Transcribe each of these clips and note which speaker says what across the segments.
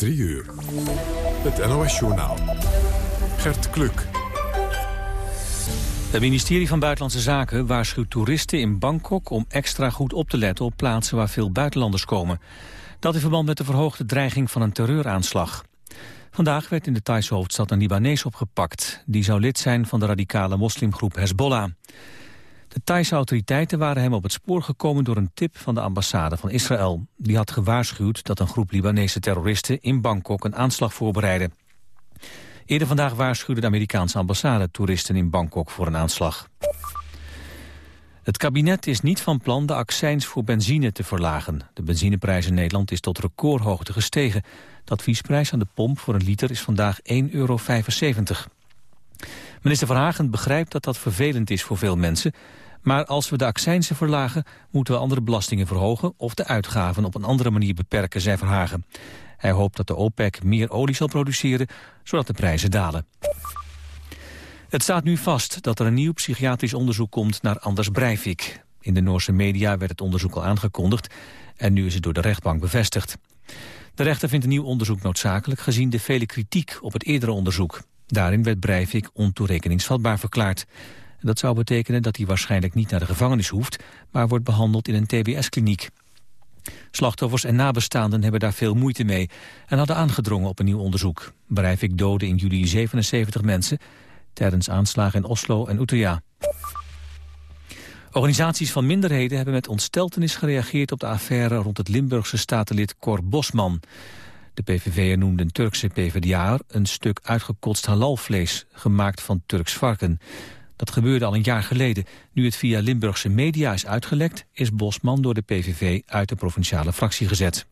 Speaker 1: 3 uur. Het NOS-journaal. Gert Kluk.
Speaker 2: Het ministerie van Buitenlandse Zaken waarschuwt toeristen in Bangkok... om extra goed op te letten op plaatsen waar veel buitenlanders komen. Dat in verband met de verhoogde dreiging van een terreuraanslag. Vandaag werd in de Thaise hoofdstad een Libanees opgepakt. Die zou lid zijn van de radicale moslimgroep Hezbollah. De Thaise autoriteiten waren hem op het spoor gekomen door een tip van de ambassade van Israël. Die had gewaarschuwd dat een groep Libanese terroristen in Bangkok een aanslag voorbereidde. Eerder vandaag waarschuwde de Amerikaanse ambassade toeristen in Bangkok voor een aanslag. Het kabinet is niet van plan de accijns voor benzine te verlagen. De benzineprijs in Nederland is tot recordhoogte gestegen. De adviesprijs aan de pomp voor een liter is vandaag 1,75 euro. Minister Van Hagen begrijpt dat dat vervelend is voor veel mensen... maar als we de accijnsen verlagen... moeten we andere belastingen verhogen... of de uitgaven op een andere manier beperken, zei Verhagen. Hij hoopt dat de OPEC meer olie zal produceren... zodat de prijzen dalen. Het staat nu vast dat er een nieuw psychiatrisch onderzoek komt naar Anders Breivik. In de Noorse media werd het onderzoek al aangekondigd... en nu is het door de rechtbank bevestigd. De rechter vindt een nieuw onderzoek noodzakelijk... gezien de vele kritiek op het eerdere onderzoek. Daarin werd Breivik ontoerekeningsvatbaar verklaard. Dat zou betekenen dat hij waarschijnlijk niet naar de gevangenis hoeft... maar wordt behandeld in een tbs-kliniek. Slachtoffers en nabestaanden hebben daar veel moeite mee... en hadden aangedrongen op een nieuw onderzoek. Breivik doodde in juli 77 mensen... tijdens aanslagen in Oslo en Utøya. Organisaties van minderheden hebben met ontsteltenis gereageerd... op de affaire rond het Limburgse statenlid Cor Bosman... De PVV noemde Turkse PvdA een stuk uitgekotst halalvlees, gemaakt van Turks varken. Dat gebeurde al een jaar geleden. Nu het via Limburgse media is uitgelekt, is Bosman door de PVV uit de provinciale fractie gezet.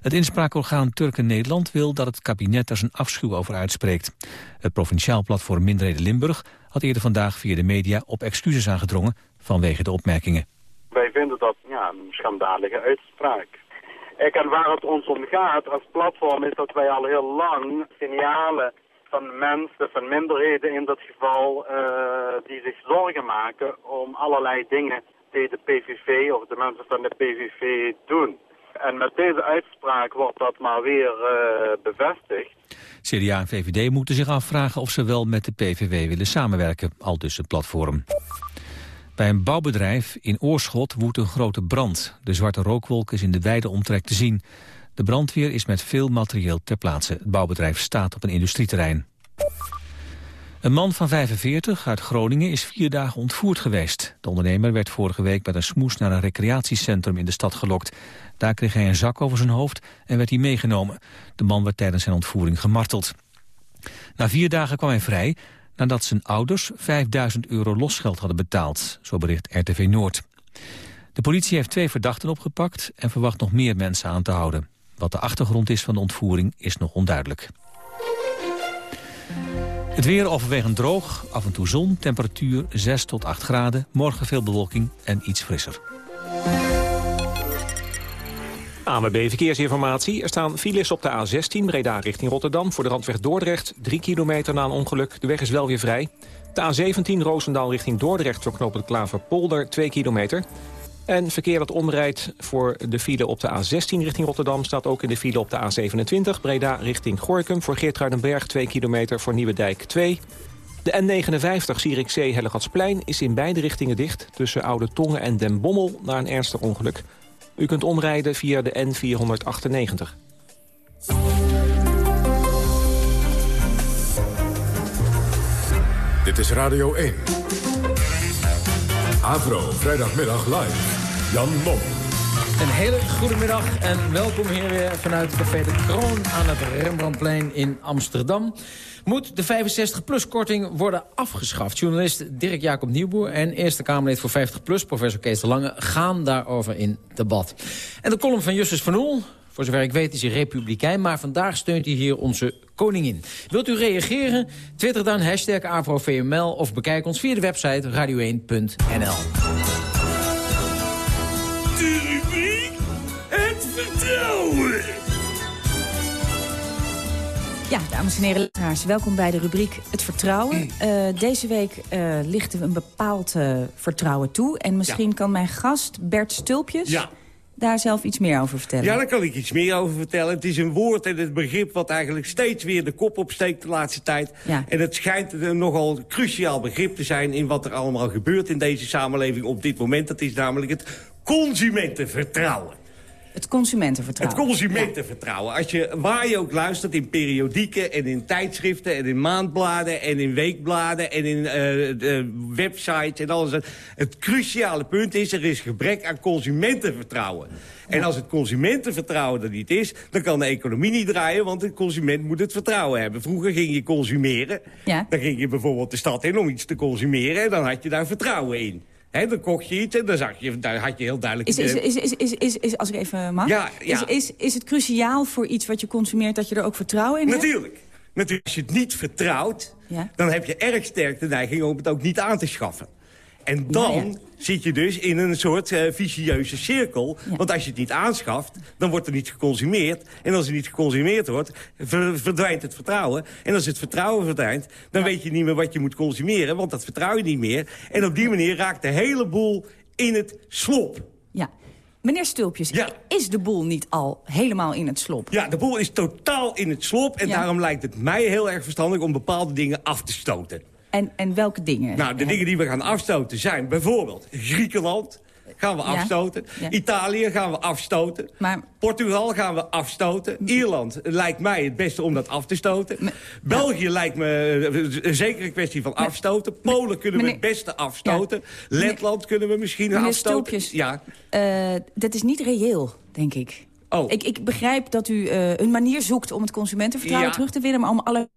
Speaker 2: Het inspraakorgaan Turken Nederland wil dat het kabinet er zijn afschuw over uitspreekt. Het provinciaal platform Minderheden Limburg had eerder vandaag via de media op excuses aangedrongen vanwege de opmerkingen.
Speaker 3: Wij vinden dat ja, een schandalige uitspraak. En waar het ons om gaat als platform is dat wij al heel lang signalen van mensen, van minderheden in dat geval, uh, die zich zorgen maken om allerlei dingen die de PVV of de mensen van de PVV doen. En met deze uitspraak wordt dat maar weer uh, bevestigd.
Speaker 2: CDA en VVD moeten zich afvragen of ze wel met de PVV willen samenwerken, al dus het platform. Bij een bouwbedrijf in Oorschot woedt een grote brand. De zwarte rookwolk is in de wijde omtrek te zien. De brandweer is met veel materieel ter plaatse. Het bouwbedrijf staat op een industrieterrein. Een man van 45 uit Groningen is vier dagen ontvoerd geweest. De ondernemer werd vorige week met een smoes naar een recreatiecentrum in de stad gelokt. Daar kreeg hij een zak over zijn hoofd en werd hij meegenomen. De man werd tijdens zijn ontvoering gemarteld. Na vier dagen kwam hij vrij, nadat zijn ouders 5000 euro losgeld hadden betaald, zo bericht RTV Noord. De politie heeft twee verdachten opgepakt en verwacht nog meer mensen aan te houden. Wat de achtergrond is van de ontvoering is nog onduidelijk. Het weer overwegend droog, af en toe zon, temperatuur 6 tot 8 graden. Morgen veel bewolking en iets frisser.
Speaker 4: AMB Verkeersinformatie. Er staan files op de A16 Breda richting Rotterdam... voor de randweg Dordrecht, 3 kilometer na een ongeluk. De weg is wel weer vrij. De A17 Roosendaal richting Dordrecht voor knooppunt Klaverpolder, 2 kilometer. En verkeer dat omrijdt voor de file op de A16 richting Rotterdam... staat ook in de file op de A27 Breda richting Gorkum... voor Geertruidenberg 2 kilometer voor Nieuwedijk 2... De N59 Zierikzee Hellegatsplein is in beide richtingen dicht... tussen Oude Tongen en Den Bommel na een ernstig ongeluk. U kunt omrijden via de N498.
Speaker 1: Dit is Radio 1. Avro, vrijdagmiddag live. Jan Mom.
Speaker 5: Een hele goede middag en welkom hier weer vanuit Café de Kroon aan het Rembrandtplein in Amsterdam. Moet de 65-plus-korting worden afgeschaft? Journalist Dirk Jacob Nieuwboer en Eerste Kamerlid voor 50PLUS, professor Kees de Lange, gaan daarover in debat. En de column van Justus van Oel, voor zover ik weet is hij republikein, maar vandaag steunt hij hier onze koningin. Wilt u reageren? Twitter dan hashtag of bekijk ons via de website radio1.nl.
Speaker 6: Ja, dames en heren, luisteraars, welkom bij de rubriek Het Vertrouwen. Uh, deze week uh, ligt er een bepaald uh, vertrouwen toe. En misschien ja. kan mijn gast Bert Stulpjes...
Speaker 5: Ja.
Speaker 6: daar zelf iets meer over vertellen?
Speaker 7: Ja, daar kan ik iets meer over vertellen. Het is een woord en het begrip wat eigenlijk steeds weer de kop opsteekt de laatste tijd.
Speaker 6: Ja.
Speaker 7: En het schijnt een nogal cruciaal begrip te zijn... in wat er allemaal gebeurt in deze samenleving op dit moment. Dat is namelijk het consumentenvertrouwen.
Speaker 6: Het consumentenvertrouwen.
Speaker 7: Het consumentenvertrouwen. Als je, waar je ook luistert in periodieken en in tijdschriften... en in maandbladen en in weekbladen en in eh, websites en alles. Het cruciale punt is, er is gebrek aan consumentenvertrouwen. En als het consumentenvertrouwen er niet is... dan kan de economie niet draaien, want de consument moet het vertrouwen hebben. Vroeger ging je consumeren.
Speaker 6: Ja.
Speaker 7: Dan ging je bijvoorbeeld de stad in om iets te consumeren... en dan had je daar vertrouwen in. Dan kocht je iets en dan zag je, daar had je heel duidelijk...
Speaker 6: Is, is, is, is, is, is, is- als ik even mag,
Speaker 7: Ja, ja.
Speaker 6: Is, is, is het cruciaal voor iets wat je consumeert... dat je er ook vertrouwen in hebt?
Speaker 7: Natuurlijk. Natuurlijk. Als je het niet vertrouwt,
Speaker 6: Ja.
Speaker 7: dan heb je erg sterk de neiging om het ook niet aan te schaffen. En dan
Speaker 6: Nou ja.
Speaker 7: Zit je dus in een soort eh vicieuze cirkel.
Speaker 6: Ja.
Speaker 7: Want als je het niet aanschaft, dan wordt er niet geconsumeerd. En als er niet geconsumeerd wordt, ver- verdwijnt het vertrouwen. En als het vertrouwen verdwijnt, dan weet je niet meer wat je moet consumeren. Want dat vertrouw je niet meer. En op die manier raakt de hele boel in het slop.
Speaker 6: Ja. Meneer Stulpjes,
Speaker 7: Ja.
Speaker 6: is de boel niet al helemaal in het slop?
Speaker 7: Ja, de boel is totaal in het slop. En daarom lijkt het mij heel erg verstandig om bepaalde dingen af te stoten.
Speaker 6: En, en welke dingen?
Speaker 7: Nou, de
Speaker 6: Eh,
Speaker 7: dingen die we gaan afstoten zijn bijvoorbeeld Griekenland gaan we afstoten.
Speaker 6: Ja.
Speaker 7: Italië gaan we afstoten.
Speaker 6: Maar-
Speaker 7: Portugal gaan we afstoten. Ierland lijkt mij het beste om dat af te stoten. België lijkt me eh, een zekere kwestie van afstoten. Polen kunnen we het beste afstoten. Letland kunnen we misschien
Speaker 6: Meneer
Speaker 7: afstoten.
Speaker 6: Stulpjes.
Speaker 7: Ja.
Speaker 6: eh, dat is niet reëel, denk ik.
Speaker 7: Oh.
Speaker 6: Ik, ik begrijp dat u eh, een manier zoekt om het consumentenvertrouwen terug te winnen... maar om alle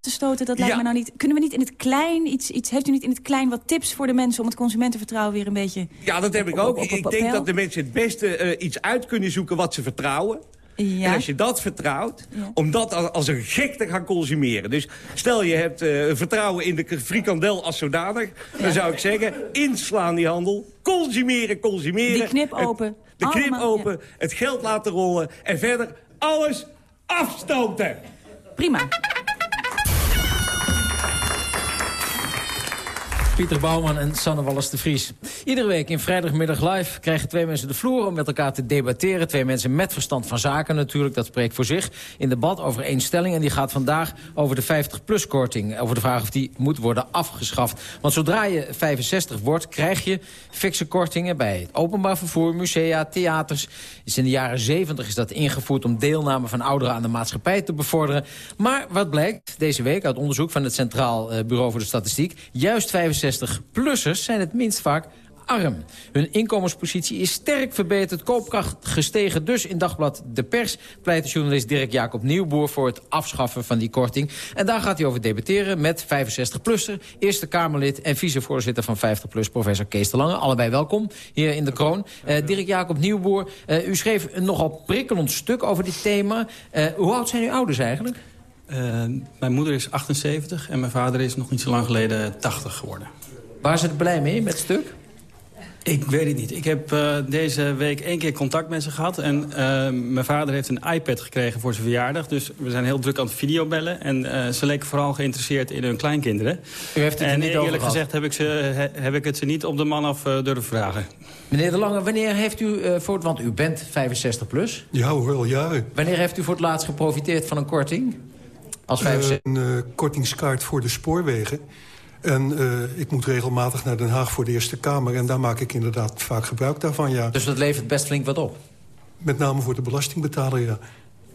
Speaker 6: te stoten, dat lijkt
Speaker 7: Ja.
Speaker 6: me nou niet... Kunnen we niet in het klein iets, iets... Heeft u niet in het klein wat tips voor de mensen... om het consumentenvertrouwen weer een beetje...
Speaker 7: ja, dat heb ik
Speaker 6: op-
Speaker 7: ook.
Speaker 6: op- op-
Speaker 7: ik denk dat de mensen het beste eh, iets uit kunnen zoeken wat ze vertrouwen.
Speaker 6: Ja.
Speaker 7: En als je dat vertrouwt,
Speaker 6: Ja.
Speaker 7: om dat als, een gek te gaan consumeren. Dus stel je hebt eh, vertrouwen in de frikandel als zodanig. Dan zou ik zeggen, inslaan die handel. Consumeren, consumeren.
Speaker 6: Die knip
Speaker 7: Het-
Speaker 6: open.
Speaker 7: de knip open, het geld laten rollen. En verder alles afstoten.
Speaker 6: Prima.
Speaker 5: Pieter Bouwman en Sanne Wallis de Vries. Iedere week in Vrijdagmiddag Live krijgen twee mensen de vloer om met elkaar te debatteren. Twee mensen met verstand van zaken natuurlijk, dat spreekt voor zich. In debat over één stelling en die gaat vandaag over de 50-plus-korting. Over de vraag of die moet worden afgeschaft. Want zodra je 65 wordt, krijg je fikse kortingen bij het openbaar vervoer, musea, theaters. Dus in de jaren 70 is dat ingevoerd om deelname van ouderen aan de maatschappij te bevorderen. Maar wat blijkt deze week uit onderzoek van het Centraal eh, Bureau voor de Statistiek... juist 65-plussers zijn het minst vaak arm. Hun inkomenspositie is sterk verbeterd, koopkracht gestegen. Dus in Dagblad De Pers pleit de journalist Dirk Jacob Nieuwboer... voor het afschaffen van die korting. En daar gaat hij over debatteren met 65-plusser... Eerste Kamerlid en vicevoorzitter van 50PLUS, professor Kees de Lange. Allebei welkom hier in de kroon. Eh, Dirk Jacob Nieuwboer, eh, u schreef een nogal prikkelend stuk over dit thema. Eh, hoe oud zijn uw ouders eigenlijk?
Speaker 8: Eh, mijn moeder is 78 en mijn vader is nog niet zo lang geleden 80 geworden.
Speaker 5: Waar ze het blij mee met het stuk?
Speaker 8: Ik weet het niet. Ik heb eh, deze week één keer contact met ze gehad. En eh, mijn vader heeft een iPad gekregen voor zijn verjaardag. Dus we zijn heel druk aan het videobellen. En eh, ze leken vooral geïnteresseerd in hun kleinkinderen.
Speaker 5: U heeft het
Speaker 8: en
Speaker 5: niet
Speaker 8: eerlijk gezegd heb ik, ze, he- heb ik het ze niet op de man af eh, durven vragen.
Speaker 5: Meneer De Lange, wanneer heeft u voor het... Want u bent 65 plus.
Speaker 9: Ja al jaren.
Speaker 5: Wanneer heeft u voor het laatst geprofiteerd van een korting? Als
Speaker 9: Eh,
Speaker 5: 65?
Speaker 9: een eh, kortingskaart voor de spoorwegen. En eh, ik moet regelmatig naar Den Haag voor de Eerste Kamer. En daar maak ik inderdaad vaak gebruik daarvan, ja.
Speaker 5: Dus dat levert best flink wat op.
Speaker 9: Met name voor de belastingbetaler, ja.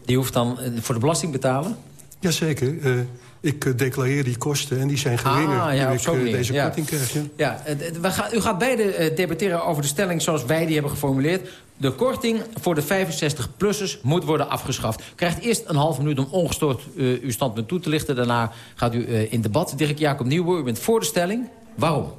Speaker 5: Die hoeft dan eh, voor de belasting betalen?
Speaker 9: Jazeker. eh ik eh, declareer die kosten en die zijn geringer...
Speaker 5: Ah, ja,
Speaker 9: nu ik eh,
Speaker 5: manier,
Speaker 9: deze
Speaker 5: ja.
Speaker 9: korting krijg, ja.
Speaker 5: Ja, eh, we gaan, u gaat beide debatteren over de stelling zoals wij die hebben geformuleerd. De korting voor de 65-plussers moet worden afgeschaft. U krijgt eerst een half minuut om ongestoord eh, uw standpunt toe te lichten. Daarna gaat u in debat. Dirk Jacob Nieuwboer, u bent voor de stelling. Waarom?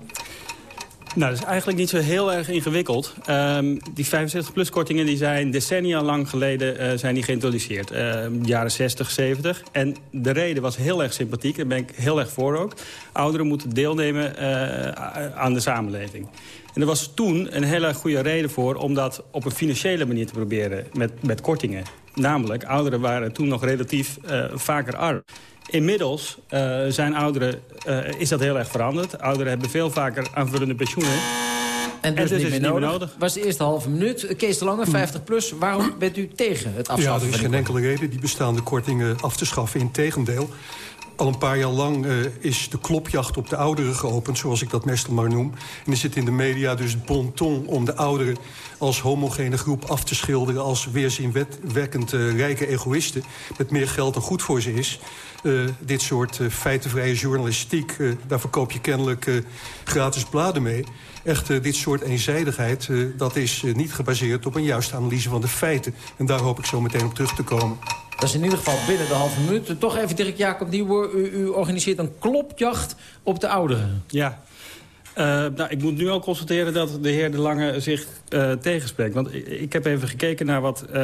Speaker 8: Nou, dat is eigenlijk niet zo heel erg ingewikkeld. Ehm, die 65-plus-kortingen die zijn decennia lang geleden eh, zijn die geïntroduceerd. Ehm, jaren 60, 70. En de reden was heel erg sympathiek. Daar ben ik heel erg voor ook. Ouderen moeten deelnemen eh, aan de samenleving. En er was toen een hele goede reden voor... om dat op een financiële manier te proberen met, met kortingen. Namelijk, ouderen waren toen nog relatief eh, vaker arm. Inmiddels eh, zijn ouderen, eh, is dat heel erg veranderd. Ouderen hebben veel vaker aanvullende pensioenen.
Speaker 5: En dus, niet, meer nodig. was de eerste halve minuut. Kees de Lange, 50 plus. Waarom bent u tegen het afschaffen?
Speaker 9: Ja, er is geen enkele reden die bestaande kortingen af te schaffen. Integendeel, al een paar jaar lang uh, is de klopjacht op de ouderen geopend... zoals ik dat meestal maar noem. En er zit in de media dus bon ton om de ouderen... als homogene groep af te schilderen... als weerzinwekkend uh, rijke egoïsten... met meer geld dan goed voor ze is. Uh, dit soort feitenvrije journalistiek... daar verkoop je kennelijk gratis bladen mee. Echt, dit soort eenzijdigheid... dat is niet gebaseerd op een juiste analyse van de feiten. En daar hoop ik zo meteen op terug te komen.
Speaker 5: Dat is in ieder geval binnen de halve minuut. Toch even Dirk Jacob Nieuwboer. U, u organiseert een klopjacht op de ouderen.
Speaker 8: Ja. Uh, nou, ik moet nu al constateren dat de heer De Lange zich uh, tegenspreekt. Want ik, ik, heb even gekeken naar wat uh,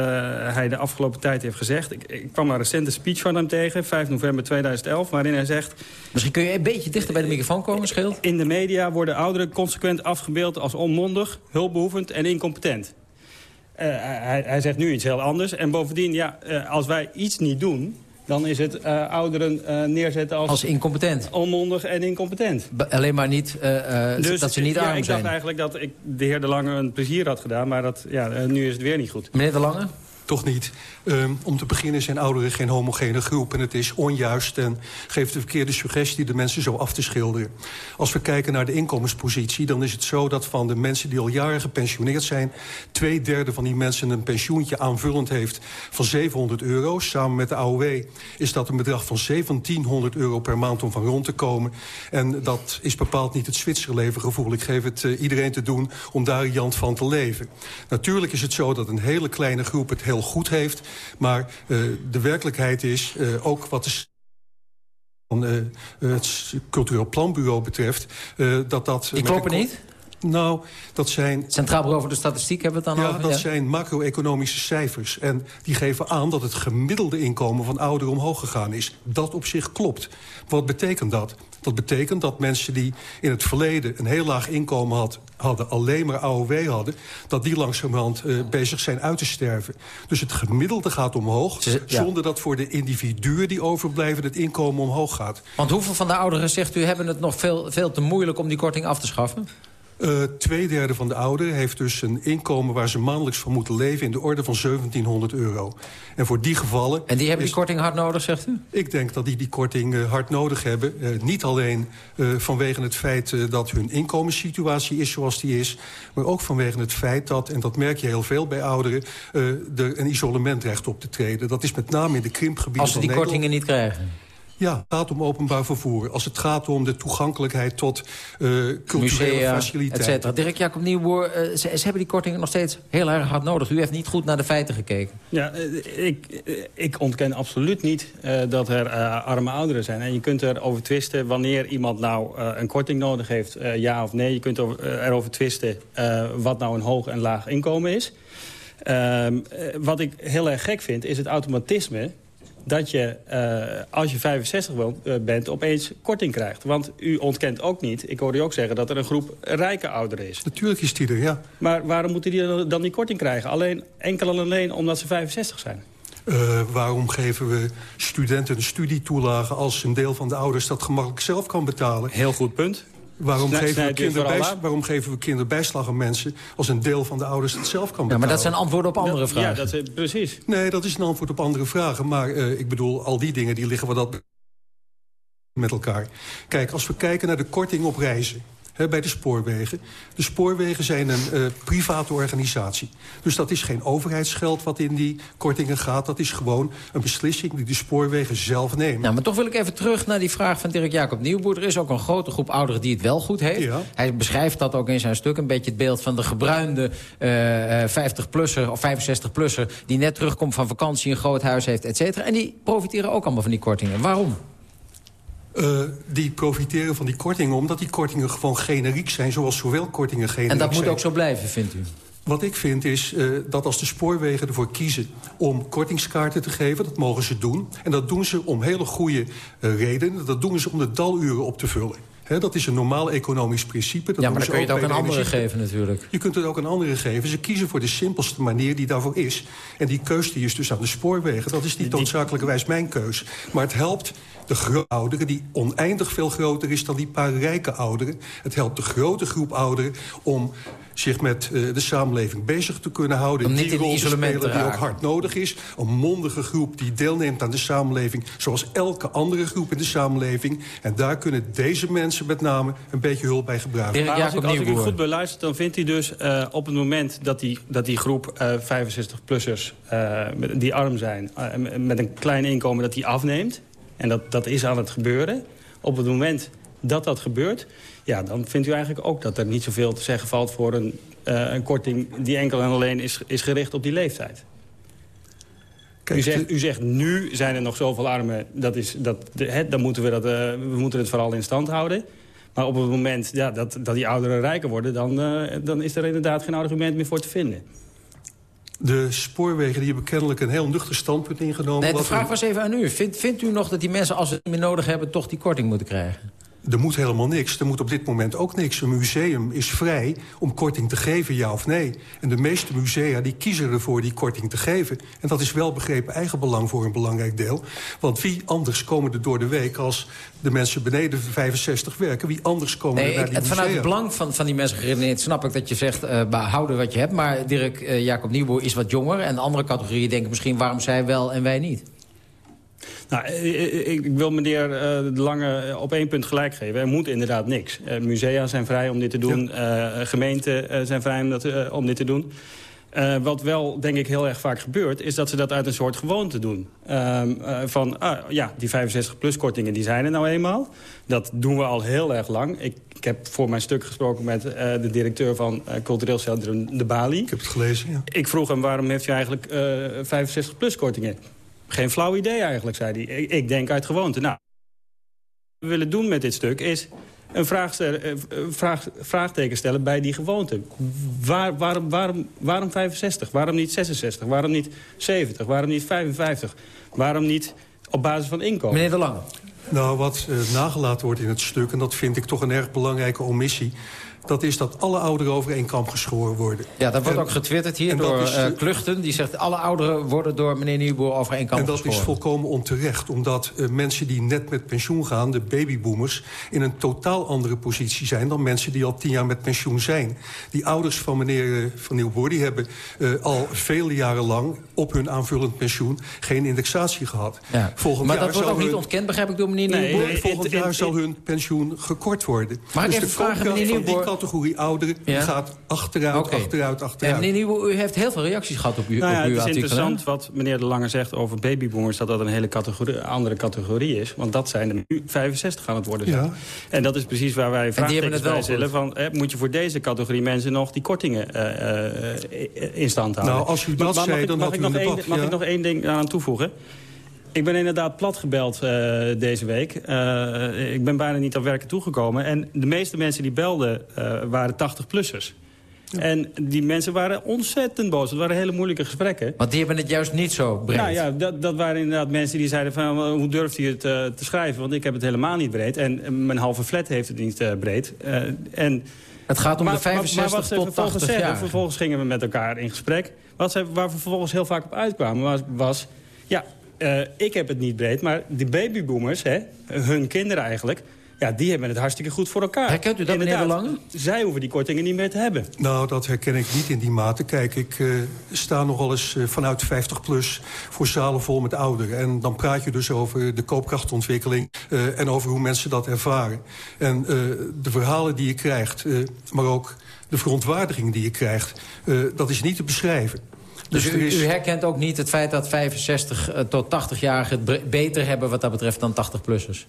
Speaker 8: hij de afgelopen tijd heeft gezegd. Ik, ik, kwam een recente speech van hem tegen, 5 november 2011, waarin hij zegt...
Speaker 5: Misschien kun je een beetje dichter bij de microfoon komen, Scheelt?
Speaker 8: In de media worden ouderen consequent afgebeeld als onmondig, hulpbehoevend en incompetent. Hij, hij, zegt nu iets heel anders. En bovendien, ja, als wij iets niet doen... dan is het uh, ouderen neerzetten als...
Speaker 5: Als incompetent.
Speaker 8: Onmondig en incompetent.
Speaker 5: alleen maar niet dus, dat ze niet arm
Speaker 8: zijn. ik
Speaker 5: dacht
Speaker 8: eigenlijk dat ik de heer De Lange een plezier had gedaan... maar dat, ja, nu is het weer niet goed.
Speaker 5: Meneer De Lange?
Speaker 9: Toch niet. Um, om te beginnen zijn ouderen geen homogene groep. En het is onjuist en geeft de verkeerde suggestie de mensen zo af te schilderen. Als we kijken naar de inkomenspositie, dan is het zo dat van de mensen die al jaren gepensioneerd zijn... twee derde van die mensen een pensioentje aanvullend heeft van 700 euro. Samen met de AOW is dat een bedrag van 1700 euro per maand om van rond te komen. En dat is bepaald niet het Zwitserleven gevoel. Ik geef het uh, iedereen te doen om daar Jan van te leven. Natuurlijk is het zo dat een hele kleine groep het heel goed heeft. Maar uh, de werkelijkheid is uh, ook wat de van uh, het Cultureel Planbureau betreft... dat dat...
Speaker 5: Die kloppen niet?
Speaker 9: Nou, dat zijn...
Speaker 5: Centraal Bureau voor de Statistiek hebben we het dan
Speaker 9: ja,
Speaker 5: over?
Speaker 9: Dat ja, dat zijn macro-economische cijfers. En die geven aan dat het gemiddelde inkomen van ouderen omhoog gegaan is. Dat op zich klopt. Wat betekent dat? Dat betekent dat mensen die in het verleden een heel laag inkomen had, hadden... alleen maar AOW hadden, dat die langzamerhand uh, bezig zijn uit te sterven. Dus het gemiddelde gaat omhoog, ja. zonder dat voor de individuen die overblijven... het inkomen omhoog gaat.
Speaker 5: Want hoeveel van de ouderen, zegt u, hebben het nog veel, veel te moeilijk... om die korting af te schaffen?
Speaker 9: Uh, twee derde van de ouderen heeft dus een inkomen waar ze maandelijks van moeten leven... in de orde van 1700 euro. En voor die gevallen...
Speaker 5: En die hebben is, die korting hard nodig, zegt u?
Speaker 9: Ik denk dat die die korting uh, hard nodig hebben. Uh, niet alleen vanwege het feit dat hun inkomenssituatie is zoals die is... maar ook vanwege het feit dat, en dat merk je heel veel bij ouderen... er een isolementrecht op te treden. Dat is met name in de krimpgebieden
Speaker 5: Als ze die kortingen niet krijgen?
Speaker 9: Ja, het gaat om openbaar vervoer. Als het gaat om de toegankelijkheid tot uh, culturele Musea, faciliteiten.
Speaker 5: Dirk Jacob Nieuwboer, uh, ze, ze, hebben die kortingen nog steeds heel erg hard nodig. U heeft niet goed naar de feiten gekeken.
Speaker 8: Ja, uh, ik, ik ontken absoluut niet dat er arme ouderen zijn. En je kunt erover twisten wanneer iemand nou een korting nodig heeft, ja of nee. Je kunt over, erover twisten wat nou een hoog en laag inkomen is. Ehm, wat ik heel erg gek vind, is het automatisme dat je, uh, als je 65 uh, bent, opeens korting krijgt. Want u ontkent ook niet, ik hoorde u ook zeggen... dat er een groep rijke ouderen is.
Speaker 9: Natuurlijk is die er, ja.
Speaker 8: Maar waarom moeten die dan die korting krijgen? Alleen, enkel en alleen omdat ze 65 zijn?
Speaker 9: Uh, waarom geven we studenten een studietoelage... als een deel van de ouders dat gemakkelijk zelf kan betalen?
Speaker 8: Heel goed punt.
Speaker 9: Waarom, geven we, kinderbijs waarom geven we kinderbijslag aan mensen... als een deel van de ouders het zelf kan betalen?
Speaker 5: Ja, maar dat zijn antwoorden op andere
Speaker 8: dat,
Speaker 5: vragen.
Speaker 8: Ja, dat is, precies.
Speaker 9: Nee, dat is een antwoord op andere vragen. Maar uh, ik bedoel, al die dingen die liggen wat dat met elkaar. Kijk, als we kijken naar de korting op reizen bij de spoorwegen. De spoorwegen zijn een uh, private organisatie. Dus dat is geen overheidsgeld wat in die kortingen gaat. Dat is gewoon een beslissing die de spoorwegen zelf nemen.
Speaker 5: Nou, maar toch wil ik even terug naar die vraag van Dirk Jacob Nieuwboer. Er is ook een grote groep ouderen die het wel goed heeft.
Speaker 9: Ja.
Speaker 5: Hij beschrijft dat ook in zijn stuk. Een beetje het beeld van de gebruinde uh, 50-plusser of 65-plusser... die net terugkomt van vakantie, een groot huis heeft, et cetera. En die profiteren ook allemaal van die kortingen. Waarom?
Speaker 9: Uh, die profiteren van die kortingen... omdat die kortingen gewoon generiek zijn... zoals zowel kortingen generiek
Speaker 5: zijn. En dat
Speaker 9: zijn.
Speaker 5: moet ook zo blijven, vindt u?
Speaker 9: Wat ik vind is uh, dat als de spoorwegen ervoor kiezen om kortingskaarten te geven... dat mogen ze doen. En dat doen ze om hele goede uh, redenen. Dat doen ze om de daluren op te vullen. He, dat is een normaal economisch principe. Dat
Speaker 5: ja, maar dan kun je het ook een andere geven natuurlijk.
Speaker 9: Je kunt het ook een andere geven. Ze kiezen voor de simpelste manier die daarvoor is. En die keus die is dus aan de spoorwegen. Dat is niet noodzakelijkerwijs mijn keus. Maar het helpt de ouderen, die oneindig veel groter is dan die paar rijke ouderen. Het helpt de grote groep ouderen om zich met uh, de samenleving bezig te kunnen houden.
Speaker 5: Om niet
Speaker 9: die
Speaker 5: in
Speaker 9: rol
Speaker 5: isolement te
Speaker 9: spelen die ook hard nodig is. Een mondige groep die deelneemt aan de samenleving... zoals elke andere groep in de samenleving. En daar kunnen deze mensen met name een beetje hulp bij gebruiken.
Speaker 8: Maar als, ik, als ik u goed beluister, dan vindt u dus uh, op het moment dat die, dat die groep uh, 65-plussers uh, die arm zijn... uh, met een klein inkomen, dat die afneemt. En dat, dat is aan het gebeuren. Op het moment dat dat gebeurt... ja, dan vindt u eigenlijk ook dat er niet zoveel te zeggen valt... voor een, uh, een korting die enkel en alleen is, is gericht op die leeftijd. Kijk, u, zegt, u zegt, nu zijn er nog zoveel armen, dat is, dat, hè, dan moeten we, dat, uh, we moeten het vooral in stand houden. Maar op het moment ja, dat, dat die ouderen rijker worden... Dan, uh, dan is er inderdaad geen argument meer voor te vinden.
Speaker 9: De spoorwegen die hebben kennelijk een heel nuchter standpunt ingenomen.
Speaker 5: Nee, de vraag was even aan u. Vindt, vindt u nog dat die mensen, als ze het meer nodig hebben... toch die korting moeten krijgen?
Speaker 9: Er moet helemaal niks. Er moet op dit moment ook niks. Een museum is vrij om korting te geven, ja of nee. En de meeste musea die kiezen ervoor die korting te geven. En dat is wel begrepen eigenbelang voor een belangrijk deel. Want wie anders komen er door de week als de mensen beneden de 65 werken? Wie anders komen
Speaker 5: nee,
Speaker 9: er naar die
Speaker 5: ik,
Speaker 9: musea?
Speaker 5: Vanuit het belang van, van die mensen geredeneerd snap ik dat je zegt... Uh, behouden wat je hebt. Maar Dirk uh, Jacob Nieuwboer is wat jonger. En de andere categorieën denken misschien waarom zij wel en wij niet.
Speaker 8: Nou, ik wil meneer De Lange op één punt gelijk geven. Er moet inderdaad niks. Musea zijn vrij om dit te doen. Ja. Gemeenten zijn vrij om, dat, om dit te doen. Uh, wat wel, denk ik, heel erg vaak gebeurt... is dat ze dat uit een soort gewoonte doen. Uh, uh, van, ah, ja, die 65-plus-kortingen die zijn er nou eenmaal. Dat doen we al heel erg lang. Ik, ik heb voor mijn stuk gesproken met de directeur van Cultureel Centrum De Bali.
Speaker 9: Ik heb het gelezen, ja.
Speaker 8: Ik vroeg hem, waarom heeft u eigenlijk 65-plus-kortingen? Geen flauw idee eigenlijk, zei hij. Ik, ik denk uit gewoonte. Nou, wat we willen doen met dit stuk is een vraag, vraag, vraagteken stellen bij die gewoonte. Waar, waarom, waarom, waarom 65? Waarom niet 66? Waarom niet 70? Waarom niet 55? Waarom niet op basis van inkomen?
Speaker 5: Meneer De Lange.
Speaker 9: Nou, wat uh, nagelaten wordt in het stuk... en dat vind ik toch een erg belangrijke omissie dat is dat alle ouderen over één kamp geschoren worden.
Speaker 5: Ja, dat wordt en, ook getwitterd hier door is, uh, Kluchten. Die zegt alle ouderen worden door meneer Nieuwboer over één kamp
Speaker 9: geschoren. En dat is volkomen onterecht. Omdat uh, mensen die net met pensioen gaan, de babyboomers... in een totaal andere positie zijn dan mensen die al tien jaar met pensioen zijn. Die ouders van meneer uh, Van Nieuwboer die hebben al vele jaren lang... op hun aanvullend pensioen geen indexatie gehad.
Speaker 5: Ja.
Speaker 9: Volgend
Speaker 5: maar
Speaker 9: jaar
Speaker 5: dat wordt ook
Speaker 9: hun...
Speaker 5: niet ontkend, begrijp ik, door meneer
Speaker 9: nee,
Speaker 5: Nieuwboer?
Speaker 9: Nee, volgend jaar het, zal hun pensioen gekort worden.
Speaker 5: Maar
Speaker 9: dus
Speaker 5: even
Speaker 9: de
Speaker 5: vragen, meneer Nieuwboer
Speaker 9: categorie ouderen ja. gaat achteruit, okay. achteruit, achteruit.
Speaker 5: En meneer Nieuwboer, u heeft heel veel reacties gehad op, u,
Speaker 8: nou ja,
Speaker 5: op uw
Speaker 8: Het is
Speaker 5: artikel,
Speaker 8: interessant hè? wat meneer De Lange zegt over babyboomers... dat dat een hele categorie, andere categorie is. Want dat zijn er nu 65 aan het worden.
Speaker 9: Ja.
Speaker 8: En dat is precies waar wij vraagtekens bij stellen. Van, eh, moet je voor deze categorie mensen nog die kortingen uh, uh, in stand houden?
Speaker 9: Nou, als u dat
Speaker 8: maar,
Speaker 9: zei,
Speaker 8: mag
Speaker 9: dan
Speaker 8: ik,
Speaker 9: had u
Speaker 8: mag
Speaker 9: een
Speaker 8: ik nog
Speaker 9: debat.
Speaker 8: één, Mag
Speaker 9: ja.
Speaker 8: ik nog één ding aan toevoegen? Ik ben inderdaad plat gebeld uh, deze week. Uh, ik ben bijna niet aan werken toegekomen. En de meeste mensen die belden uh, waren 80-plussers. Ja. En die mensen waren ontzettend boos. Het waren hele moeilijke gesprekken.
Speaker 5: Want die hebben het juist niet zo breed.
Speaker 8: Nou ja, dat, dat waren inderdaad mensen die zeiden van... hoe durft u het uh, te schrijven? Want ik heb het helemaal niet breed. En mijn halve flat heeft het niet uh, breed. Uh, en,
Speaker 5: het gaat om
Speaker 8: maar,
Speaker 5: de 65
Speaker 8: maar, maar wat ze
Speaker 5: tot
Speaker 8: vervolgens
Speaker 5: 80
Speaker 8: zeggen,
Speaker 5: jaar.
Speaker 8: Vervolgens gingen we met elkaar in gesprek. Wat ze, waar we vervolgens heel vaak op uitkwamen was... was ja, uh, ik heb het niet breed, maar die babyboomers, hè, hun kinderen eigenlijk... Ja, die hebben het hartstikke goed voor elkaar.
Speaker 5: Herkent u dat, meneer De Lange?
Speaker 8: Zij hoeven die kortingen niet meer te hebben.
Speaker 9: Nou, dat herken ik niet in die mate. Kijk, ik uh, sta nogal eens uh, vanuit 50 plus voor zalen vol met ouderen. En dan praat je dus over de koopkrachtontwikkeling... Uh, en over hoe mensen dat ervaren. En de verhalen die je krijgt, maar ook de verontwaardiging die je krijgt... dat is niet te beschrijven.
Speaker 5: Dus, dus u, is... u, herkent ook niet het feit dat 65 uh, tot 80-jarigen het beter hebben wat dat betreft dan 80-plussers?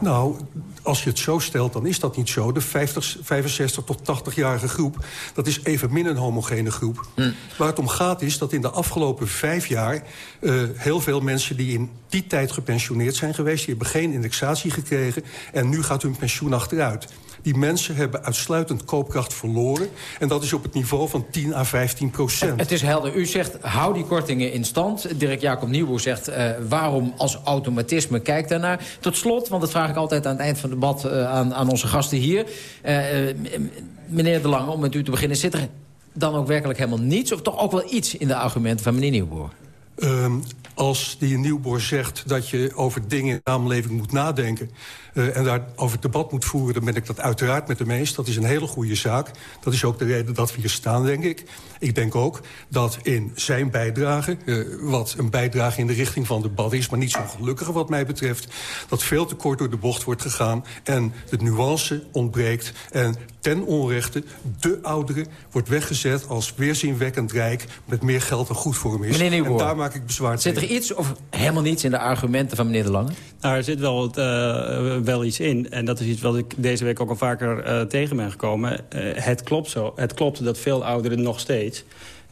Speaker 9: Nou, als je het zo stelt, dan is dat niet zo. De 50, 65 tot 80-jarige groep, dat is evenmin een homogene groep.
Speaker 5: Hm.
Speaker 9: Waar het om gaat is dat in de afgelopen vijf jaar... Uh, heel veel mensen die in die tijd gepensioneerd zijn geweest... die hebben geen indexatie gekregen en nu gaat hun pensioen achteruit. Die mensen hebben uitsluitend koopkracht verloren. En dat is op het niveau van 10 à 15 procent.
Speaker 5: Het is helder. U zegt, hou die kortingen in stand. Dirk Jacob Nieuwboer zegt, uh, waarom als automatisme kijk daarnaar. Tot slot, want dat vraag ik altijd aan het eind van het debat... Uh, aan, aan onze gasten hier. Uh, meneer De Lange, om met u te beginnen. Zit er dan ook werkelijk helemaal niets... of toch ook wel iets in de argumenten van meneer Nieuwboer?
Speaker 9: Um, als die Nieuwboer zegt dat je over dingen in de samenleving moet nadenken... Uh, en daarover debat moet voeren, dan ben ik dat uiteraard met hem eens. Dat is een hele goede zaak. Dat is ook de reden dat we hier staan, denk ik. Ik denk ook dat in zijn bijdrage, uh, wat een bijdrage in de richting van debat is... maar niet zo gelukkig wat mij betreft... dat veel te kort door de bocht wordt gegaan en de nuance ontbreekt... en ten onrechte de ouderen wordt weggezet als weerzinwekkend rijk... met meer geld dan goed voor hem is.
Speaker 5: Meneer
Speaker 9: en daar maak ik bezwaar
Speaker 5: Zit er iets of helemaal niets in de argumenten van meneer De Lange?
Speaker 8: Nou, er zit wel, uh, wel iets in. En dat is iets wat ik deze week ook al vaker uh, tegen ben gekomen. Uh, het klopt zo. Het klopt dat veel ouderen nog steeds...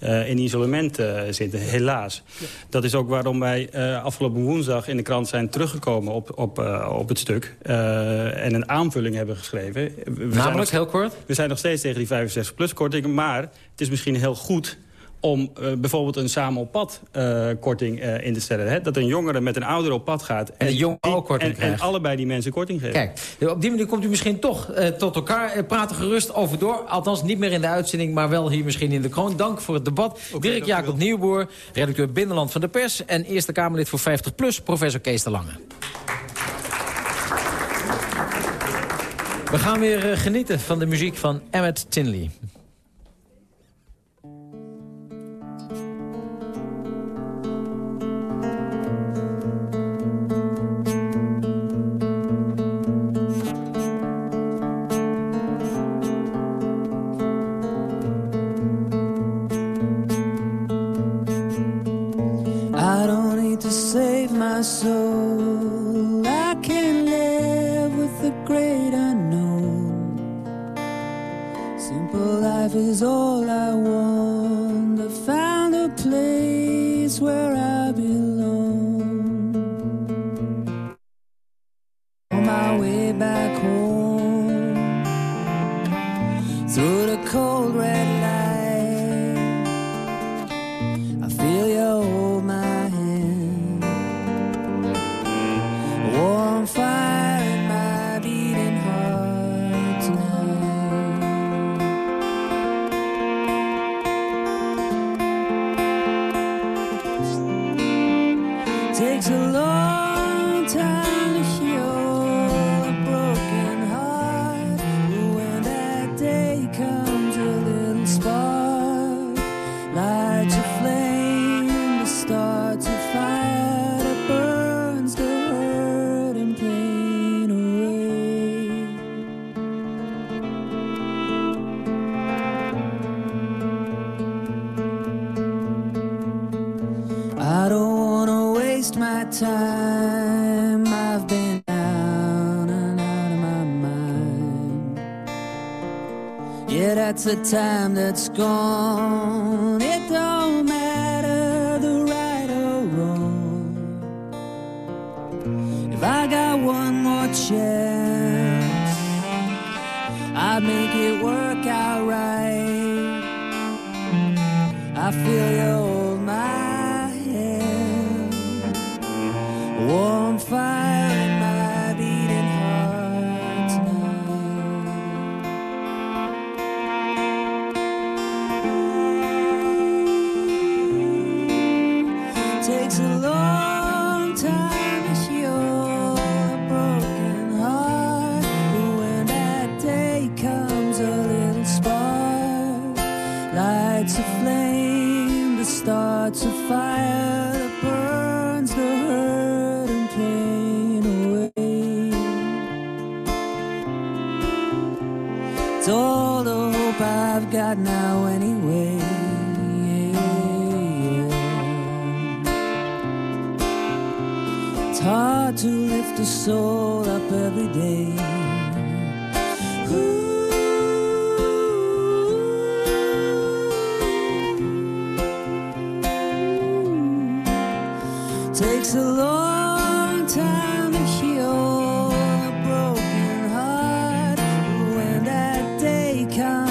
Speaker 8: Uh, in isolement uh, zitten, helaas. Ja. Dat is ook waarom wij uh, afgelopen woensdag in de krant zijn teruggekomen op, op, op het stuk. en een aanvulling hebben geschreven.
Speaker 5: We Namelijk, nog, heel kort?
Speaker 8: We zijn nog steeds tegen die 65-plus korting. Maar het is misschien heel goed om uh, bijvoorbeeld een samen op pad uh, korting uh, in te stellen. Hè? Dat een jongere met een ouder op pad gaat.
Speaker 5: En, en jong ook korting
Speaker 8: en, en, allebei die mensen korting geven.
Speaker 5: Kijk, op die manier komt u misschien toch tot elkaar. praten gerust over door. Althans niet meer in de uitzending, maar wel hier misschien in de kroon. Dank voor het debat. Okay, Dirk Jacob Nieuwboer, redacteur Binnenland van de Pers... en Eerste Kamerlid voor 50PLUS, professor Kees de Lange. We gaan weer genieten van de muziek van Emmet Tinley.
Speaker 10: my soul. I can live with the great unknown. Simple life is all. A time that's gone. It don't matter the right or wrong. If I got one more chance, I'd make it work out right. I feel you come.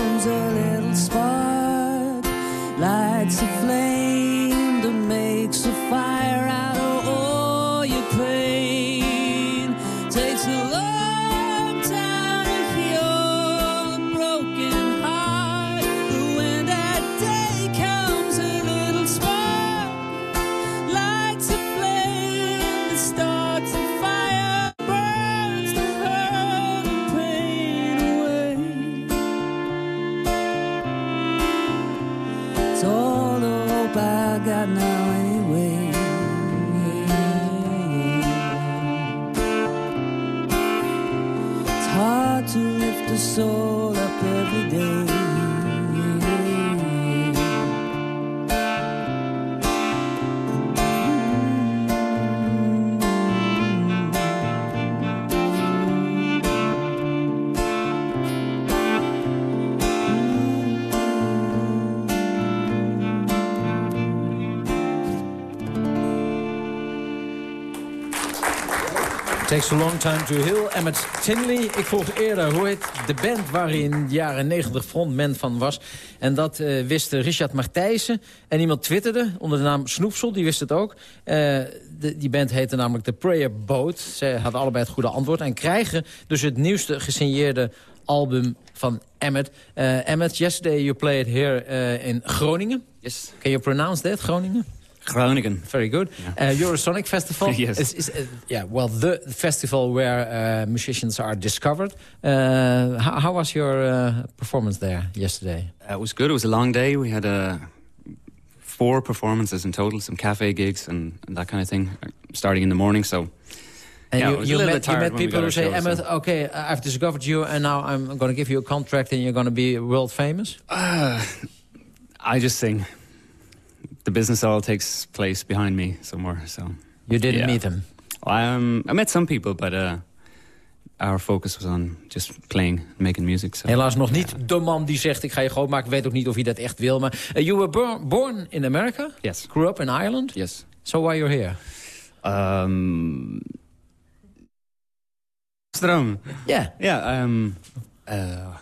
Speaker 10: Takes a long time
Speaker 5: to heal. Emmet Tinley. Ik vroeg eerder, hoe heet de band waar hij in de jaren 90 frontman van was? En dat uh, wist Richard Martijsen. En iemand twitterde onder de naam Snoepsel, die wist het ook. Uh, de, die band heette namelijk The Prayer Boat. Ze hadden allebei het goede antwoord. En krijgen dus het nieuwste gesigneerde album van Emmet. Uh, Emmet, yesterday you played here in Groningen.
Speaker 11: Yes.
Speaker 5: Can you pronounce that, Groningen?
Speaker 11: Groningen.
Speaker 5: Very good. Yeah. Uh, Eurosonic Festival.
Speaker 11: yes.
Speaker 5: Is, is, uh, yeah, well, the festival where uh, musicians are discovered. Uh, how, how, was your uh, performance there yesterday?
Speaker 11: Uh, it was good. It was a long day. We had four performances in total, some cafe gigs and, and, that kind of thing, starting in the morning. So.
Speaker 5: And
Speaker 11: yeah,
Speaker 5: you, you met, you met people who say, Emmett,
Speaker 11: so.
Speaker 5: okay, I've discovered you, and now I'm going to give you a contract, and you're going to be world famous.
Speaker 11: I just sing the business all takes place behind me somewhere. So
Speaker 5: you didn't
Speaker 11: yeah.
Speaker 5: meet him.
Speaker 11: Um, I met some people, but uh, our focus was on just playing, making music. So.
Speaker 5: Helaas nog niet de man die zegt ik ga je groot maken. Ik weet ook niet of hij dat echt wil. Maar uh, you were born, born in America.
Speaker 11: Yes.
Speaker 5: Grew up in Ireland.
Speaker 11: Yes.
Speaker 5: So why you're here?
Speaker 11: Um, Amsterdam.
Speaker 5: Yeah.
Speaker 11: Yeah. Um, uh,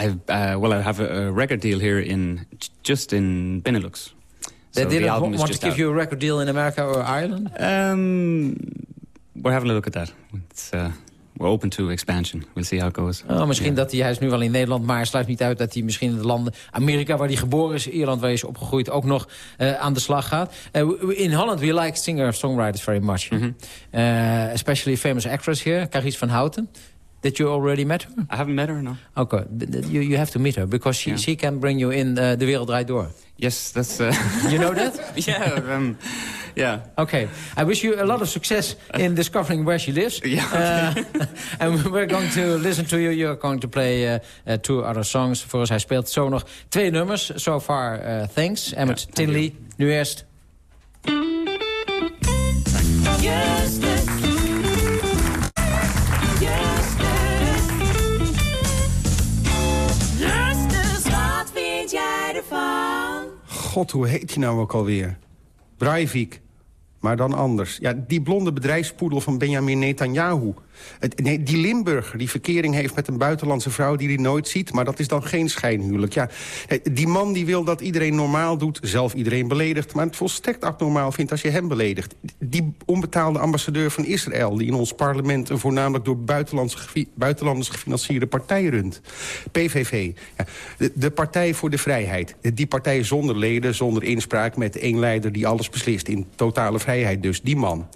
Speaker 11: I uh, well, I have a, a record deal here in just in Benelux.
Speaker 5: They
Speaker 11: So
Speaker 5: didn't
Speaker 11: the
Speaker 5: want to give
Speaker 11: out.
Speaker 5: you a record deal in America or Ireland?
Speaker 11: Um, we're having a look at that. It's, uh, we're open to expansion. We'll see how it goes.
Speaker 5: Oh, misschien dat hij, hij is nu wel in Nederland, maar sluit niet uit dat hij misschien in de landen... Amerika, waar hij geboren is, Ierland, waar hij is opgegroeid, ook nog uh, aan de slag gaat. Uh, in Holland, we like singer-songwriters very much.
Speaker 11: Mm -hmm.
Speaker 5: especially famous actress here, Carice van Houten. Did you already met her?
Speaker 11: I haven't met her, no.
Speaker 5: Okay, you, you have to meet her, because she,
Speaker 11: Yeah.
Speaker 5: she can bring you in uh, De Wereld Draait Door.
Speaker 11: Yes, that's... Uh,
Speaker 5: You know that?
Speaker 11: yeah, um, yeah.
Speaker 5: Okay. I wish you a lot of success in discovering where she lives.
Speaker 11: Yeah,
Speaker 5: Uh, and we're going to listen to you. You're going to play uh, uh, two other songs voor ons. Hij speelt zo nog twee nummers. So far, uh, thanks. Emmet
Speaker 11: thank
Speaker 5: Tinley, nu eerst.
Speaker 10: wat
Speaker 12: God, hoe heet hij nou ook alweer? Breivik. Maar dan anders. Ja, die blonde bedrijfspoedel van Benjamin Netanyahu. Nee, die Limburger die verkering heeft met een buitenlandse vrouw... die hij nooit ziet, maar dat is dan geen schijnhuwelijk. Ja, die man die wil dat iedereen normaal doet, zelf iedereen beledigt... maar het volstrekt abnormaal vindt als je hem beledigt. Die onbetaalde ambassadeur van Israël... die in ons parlement een voornamelijk door buitenlanders gefinancierde partij runt. PVV, ja, de, de Partij voor de Vrijheid. Die partij zonder leden, zonder inspraak... met één leider die alles beslist in totale vrijheid dus. Die man.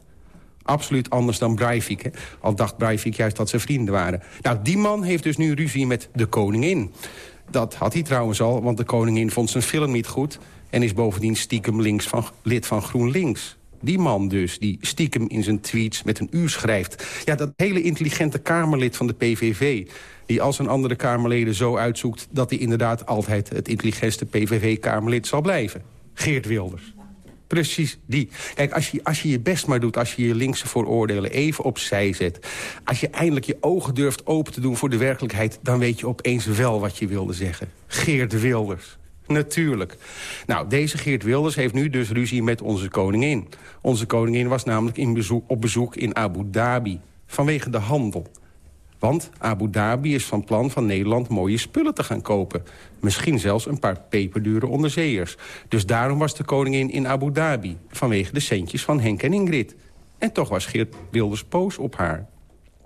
Speaker 12: Absoluut anders dan Breivik. Hè? Al dacht Breivik juist dat ze vrienden waren. Nou, die man heeft dus nu ruzie met de koningin. Dat had hij trouwens al, want de koningin vond zijn film niet goed... en is bovendien stiekem links van, lid van GroenLinks. Die man dus, die stiekem in zijn tweets met een u schrijft. Ja, dat hele intelligente Kamerlid van de PVV... die als een andere Kamerleden zo uitzoekt... dat hij inderdaad altijd het intelligentste PVV-Kamerlid zal blijven. Geert Wilders. Precies die. Kijk, als je, als je je best maar doet, als je je linkse vooroordelen even opzij zet... als je eindelijk je ogen durft open te doen voor de werkelijkheid... dan weet je opeens wel wat je wilde zeggen. Geert Wilders. Natuurlijk. Nou, deze Geert Wilders heeft nu dus ruzie met onze koningin. Onze koningin was namelijk in bezoek, op bezoek in Abu Dhabi. Vanwege de handel. Want Abu Dhabi is van plan van Nederland mooie spullen te gaan kopen. Misschien zelfs een paar peperdure onderzeeërs. Dus daarom was de koningin in Abu Dhabi. Vanwege de centjes van Henk en Ingrid. En toch was Geert Wilders boos op haar.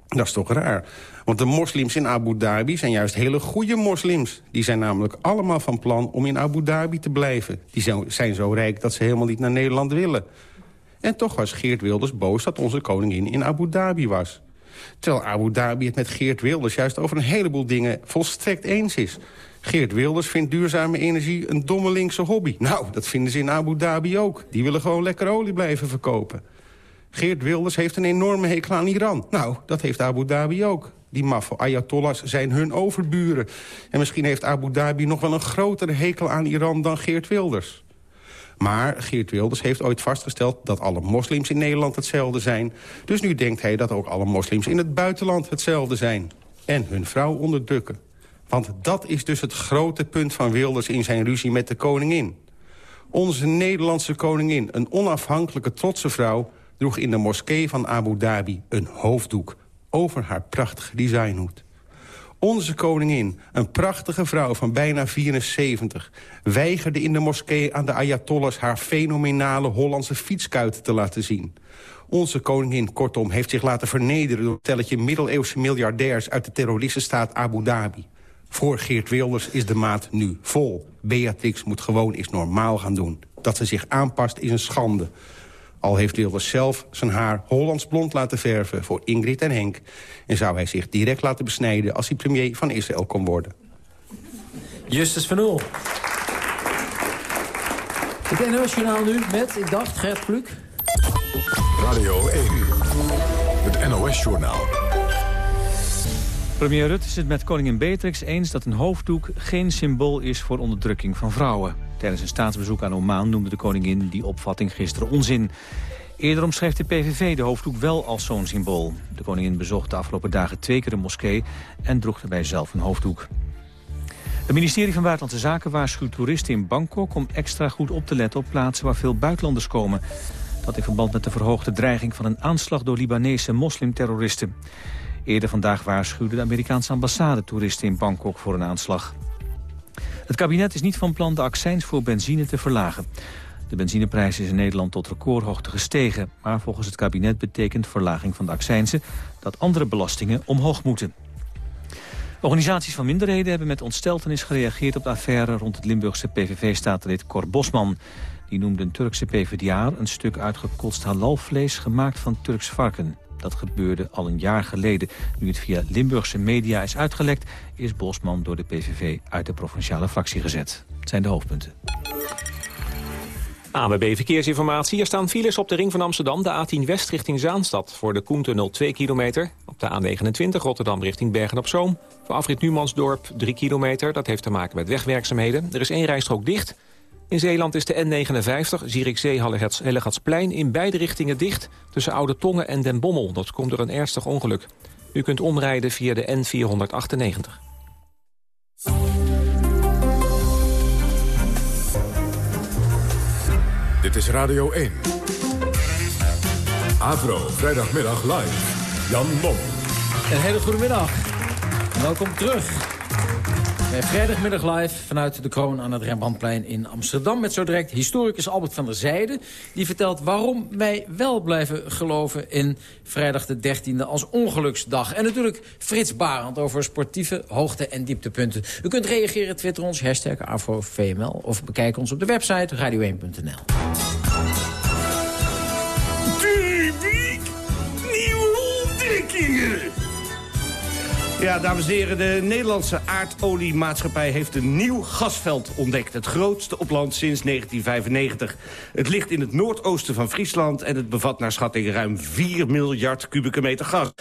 Speaker 12: Dat is toch raar. Want de moslims in Abu Dhabi zijn juist hele goede moslims. Die zijn namelijk allemaal van plan om in Abu Dhabi te blijven. Die zijn zo rijk dat ze helemaal niet naar Nederland willen. En toch was Geert Wilders boos dat onze koningin in Abu Dhabi was. Terwijl Abu Dhabi het met Geert Wilders juist over een heleboel dingen volstrekt eens is. Geert Wilders vindt duurzame energie een domme linkse hobby. Nou, dat vinden ze in Abu Dhabi ook. Die willen gewoon lekker olie blijven verkopen. Geert Wilders heeft een enorme hekel aan Iran. Nou, dat heeft Abu Dhabi ook. Die maffe Ayatollahs zijn hun overburen. En misschien heeft Abu Dhabi nog wel een grotere hekel aan Iran dan Geert Wilders. Maar Geert Wilders heeft ooit vastgesteld dat alle moslims in Nederland hetzelfde zijn. Dus nu denkt hij dat ook alle moslims in het buitenland hetzelfde zijn. En hun vrouw onderdrukken. Want dat is dus het grote punt van Wilders in zijn ruzie met de koningin. Onze Nederlandse koningin, een onafhankelijke, trotse vrouw... droeg in de moskee van Abu Dhabi een hoofddoek... over haar prachtige designhoed. Onze koningin, een prachtige vrouw van bijna 74... weigerde in de moskee aan de Ayatollahs haar fenomenale Hollandse fietskuiten te laten zien. Onze koningin, kortom, heeft zich laten vernederen... door een telletje middeleeuwse miljardairs uit de terroristenstaat Abu Dhabi. Voor Geert Wilders is de maat nu vol. Beatrix moet gewoon eens normaal gaan doen. Dat ze zich aanpast is een schande. Al heeft Wilders zelf zijn haar Hollands blond laten verven voor Ingrid en Henk. En zou hij zich direct laten besnijden als hij premier van Israël kon worden.
Speaker 5: Justus van Oel. Het NOS nu met, ik dacht, Gert Kluk.
Speaker 1: Radio 1, het NOS-journaal.
Speaker 2: Premier Rutte is het met koningin Beatrix eens dat een hoofddoek geen symbool is voor onderdrukking van vrouwen. Tijdens een staatsbezoek aan Oman noemde de koningin die opvatting gisteren onzin. Eerder omschreef de PVV de hoofddoek wel als zo'n symbool. De koningin bezocht de afgelopen dagen twee keer de moskee en droeg daarbij zelf een hoofddoek. Het ministerie van Buitenlandse Zaken waarschuwt toeristen in Bangkok... om extra goed op te letten op plaatsen waar veel buitenlanders komen. Dat in verband met de verhoogde dreiging van een aanslag door Libanese moslimterroristen. Eerder vandaag waarschuwde de Amerikaanse ambassade toeristen in Bangkok voor een aanslag. Het kabinet is niet van plan de accijns voor benzine te verlagen. De benzineprijs is in Nederland tot recordhoogte gestegen. Maar volgens het kabinet betekent verlaging van de accijnsen... dat andere belastingen omhoog moeten. Organisaties van minderheden hebben met ontsteltenis gereageerd op de affaire rond het Limburgse PVV-statenlid Cor Bosman. Die noemde een Turkse PvdA een stuk uitgekotst halalvlees gemaakt van Turks varken. Dat gebeurde al een jaar geleden. Nu het via Limburgse media is uitgelekt... is Bosman door de PVV uit de provinciale fractie gezet. Het zijn de hoofdpunten.
Speaker 4: ANWB Verkeersinformatie. Er staan files op de ring van Amsterdam, de A10 West richting Zaanstad... voor de Koentunnel 2 kilometer. Op de A29 Rotterdam richting Bergen-op-Zoom. Voor afrit Numansdorp 3 kilometer. Dat heeft te maken met wegwerkzaamheden. Er is één rijstrook dicht. In Zeeland is de N59, Zierikzee-Hellegatsplein... in beide richtingen dicht tussen Oude Tongen en Den Bommel. Dat komt door een ernstig ongeluk. U kunt omrijden via de N498.
Speaker 1: Dit is Radio 1. Avro, vrijdagmiddag live. Jan Mom.
Speaker 5: Een hele goede middag. Welkom terug. Bij vrijdagmiddag live vanuit de kroon aan het Rembrandtplein in Amsterdam... met zo direct historicus Albert van der Zijde... die vertelt waarom wij wel blijven geloven in vrijdag de 13e als ongeluksdag. En natuurlijk Frits Barend over sportieve hoogte- en dieptepunten. U kunt reageren, twitter ons, hashtag AfroVML... of bekijk ons op de website radio1.nl.
Speaker 7: Nieuwe ontdekkingen! Ja, dames en heren, de Nederlandse aardoliemaatschappij heeft een nieuw gasveld ontdekt. Het grootste op land sinds 1995. Het ligt in het noordoosten van Friesland en het bevat naar schatting ruim 4 miljard kubieke meter gas.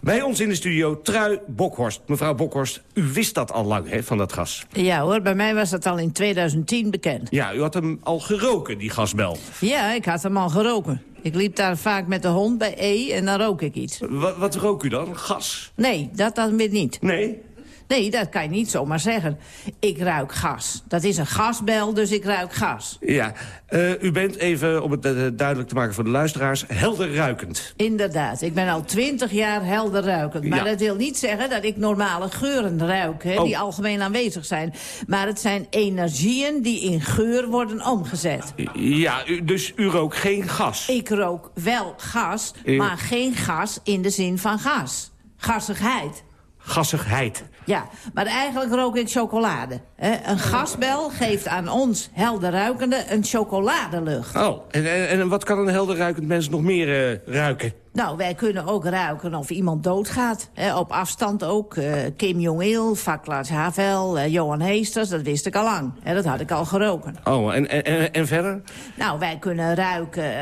Speaker 7: Bij ons in de studio Trui Bokhorst. Mevrouw Bokhorst, u wist dat al lang, hè, van dat gas?
Speaker 13: Ja hoor, bij mij was dat al in 2010 bekend.
Speaker 7: Ja, u had hem al geroken, die gasbel.
Speaker 13: Ja, ik had hem al geroken. Ik liep daar vaak met de hond bij E en dan rook ik iets.
Speaker 7: Wat, wat rook u dan? Gas?
Speaker 13: Nee, dat dan weer niet.
Speaker 7: Nee?
Speaker 13: Nee, dat kan je niet zomaar zeggen. Ik ruik gas. Dat is een gasbel, dus ik ruik gas.
Speaker 7: Ja, uh, u bent even, om het uh, duidelijk te maken voor de luisteraars, helder ruikend.
Speaker 13: Inderdaad, ik ben al twintig jaar helder ruikend. Maar
Speaker 7: Ja.
Speaker 13: dat wil niet zeggen dat ik normale geuren ruik, hè,
Speaker 7: Oh.
Speaker 13: die algemeen aanwezig zijn. Maar het zijn energieën die in geur worden omgezet.
Speaker 7: Ja, u, dus u rook geen gas?
Speaker 13: Ik rook wel gas,
Speaker 7: Eh.
Speaker 13: maar geen gas in de zin van gas. Gassigheid.
Speaker 7: Gassigheid.
Speaker 13: Ja, maar eigenlijk rook ik chocolade. hè. Een gasbel geeft aan ons helderruikende een chocoladelucht.
Speaker 7: Oh, en, en, en wat kan een helder ruikend mens nog meer eh, ruiken?
Speaker 13: Nou, wij kunnen ook ruiken of iemand doodgaat. hè, op afstand ook. eh, Kim Jong-il, Vaklas Havel, eh, Johan Heesters, dat wist ik al lang. Hè, dat had ik al geroken.
Speaker 7: Oh, en, en, en, verder?
Speaker 13: Nou, wij kunnen ruiken,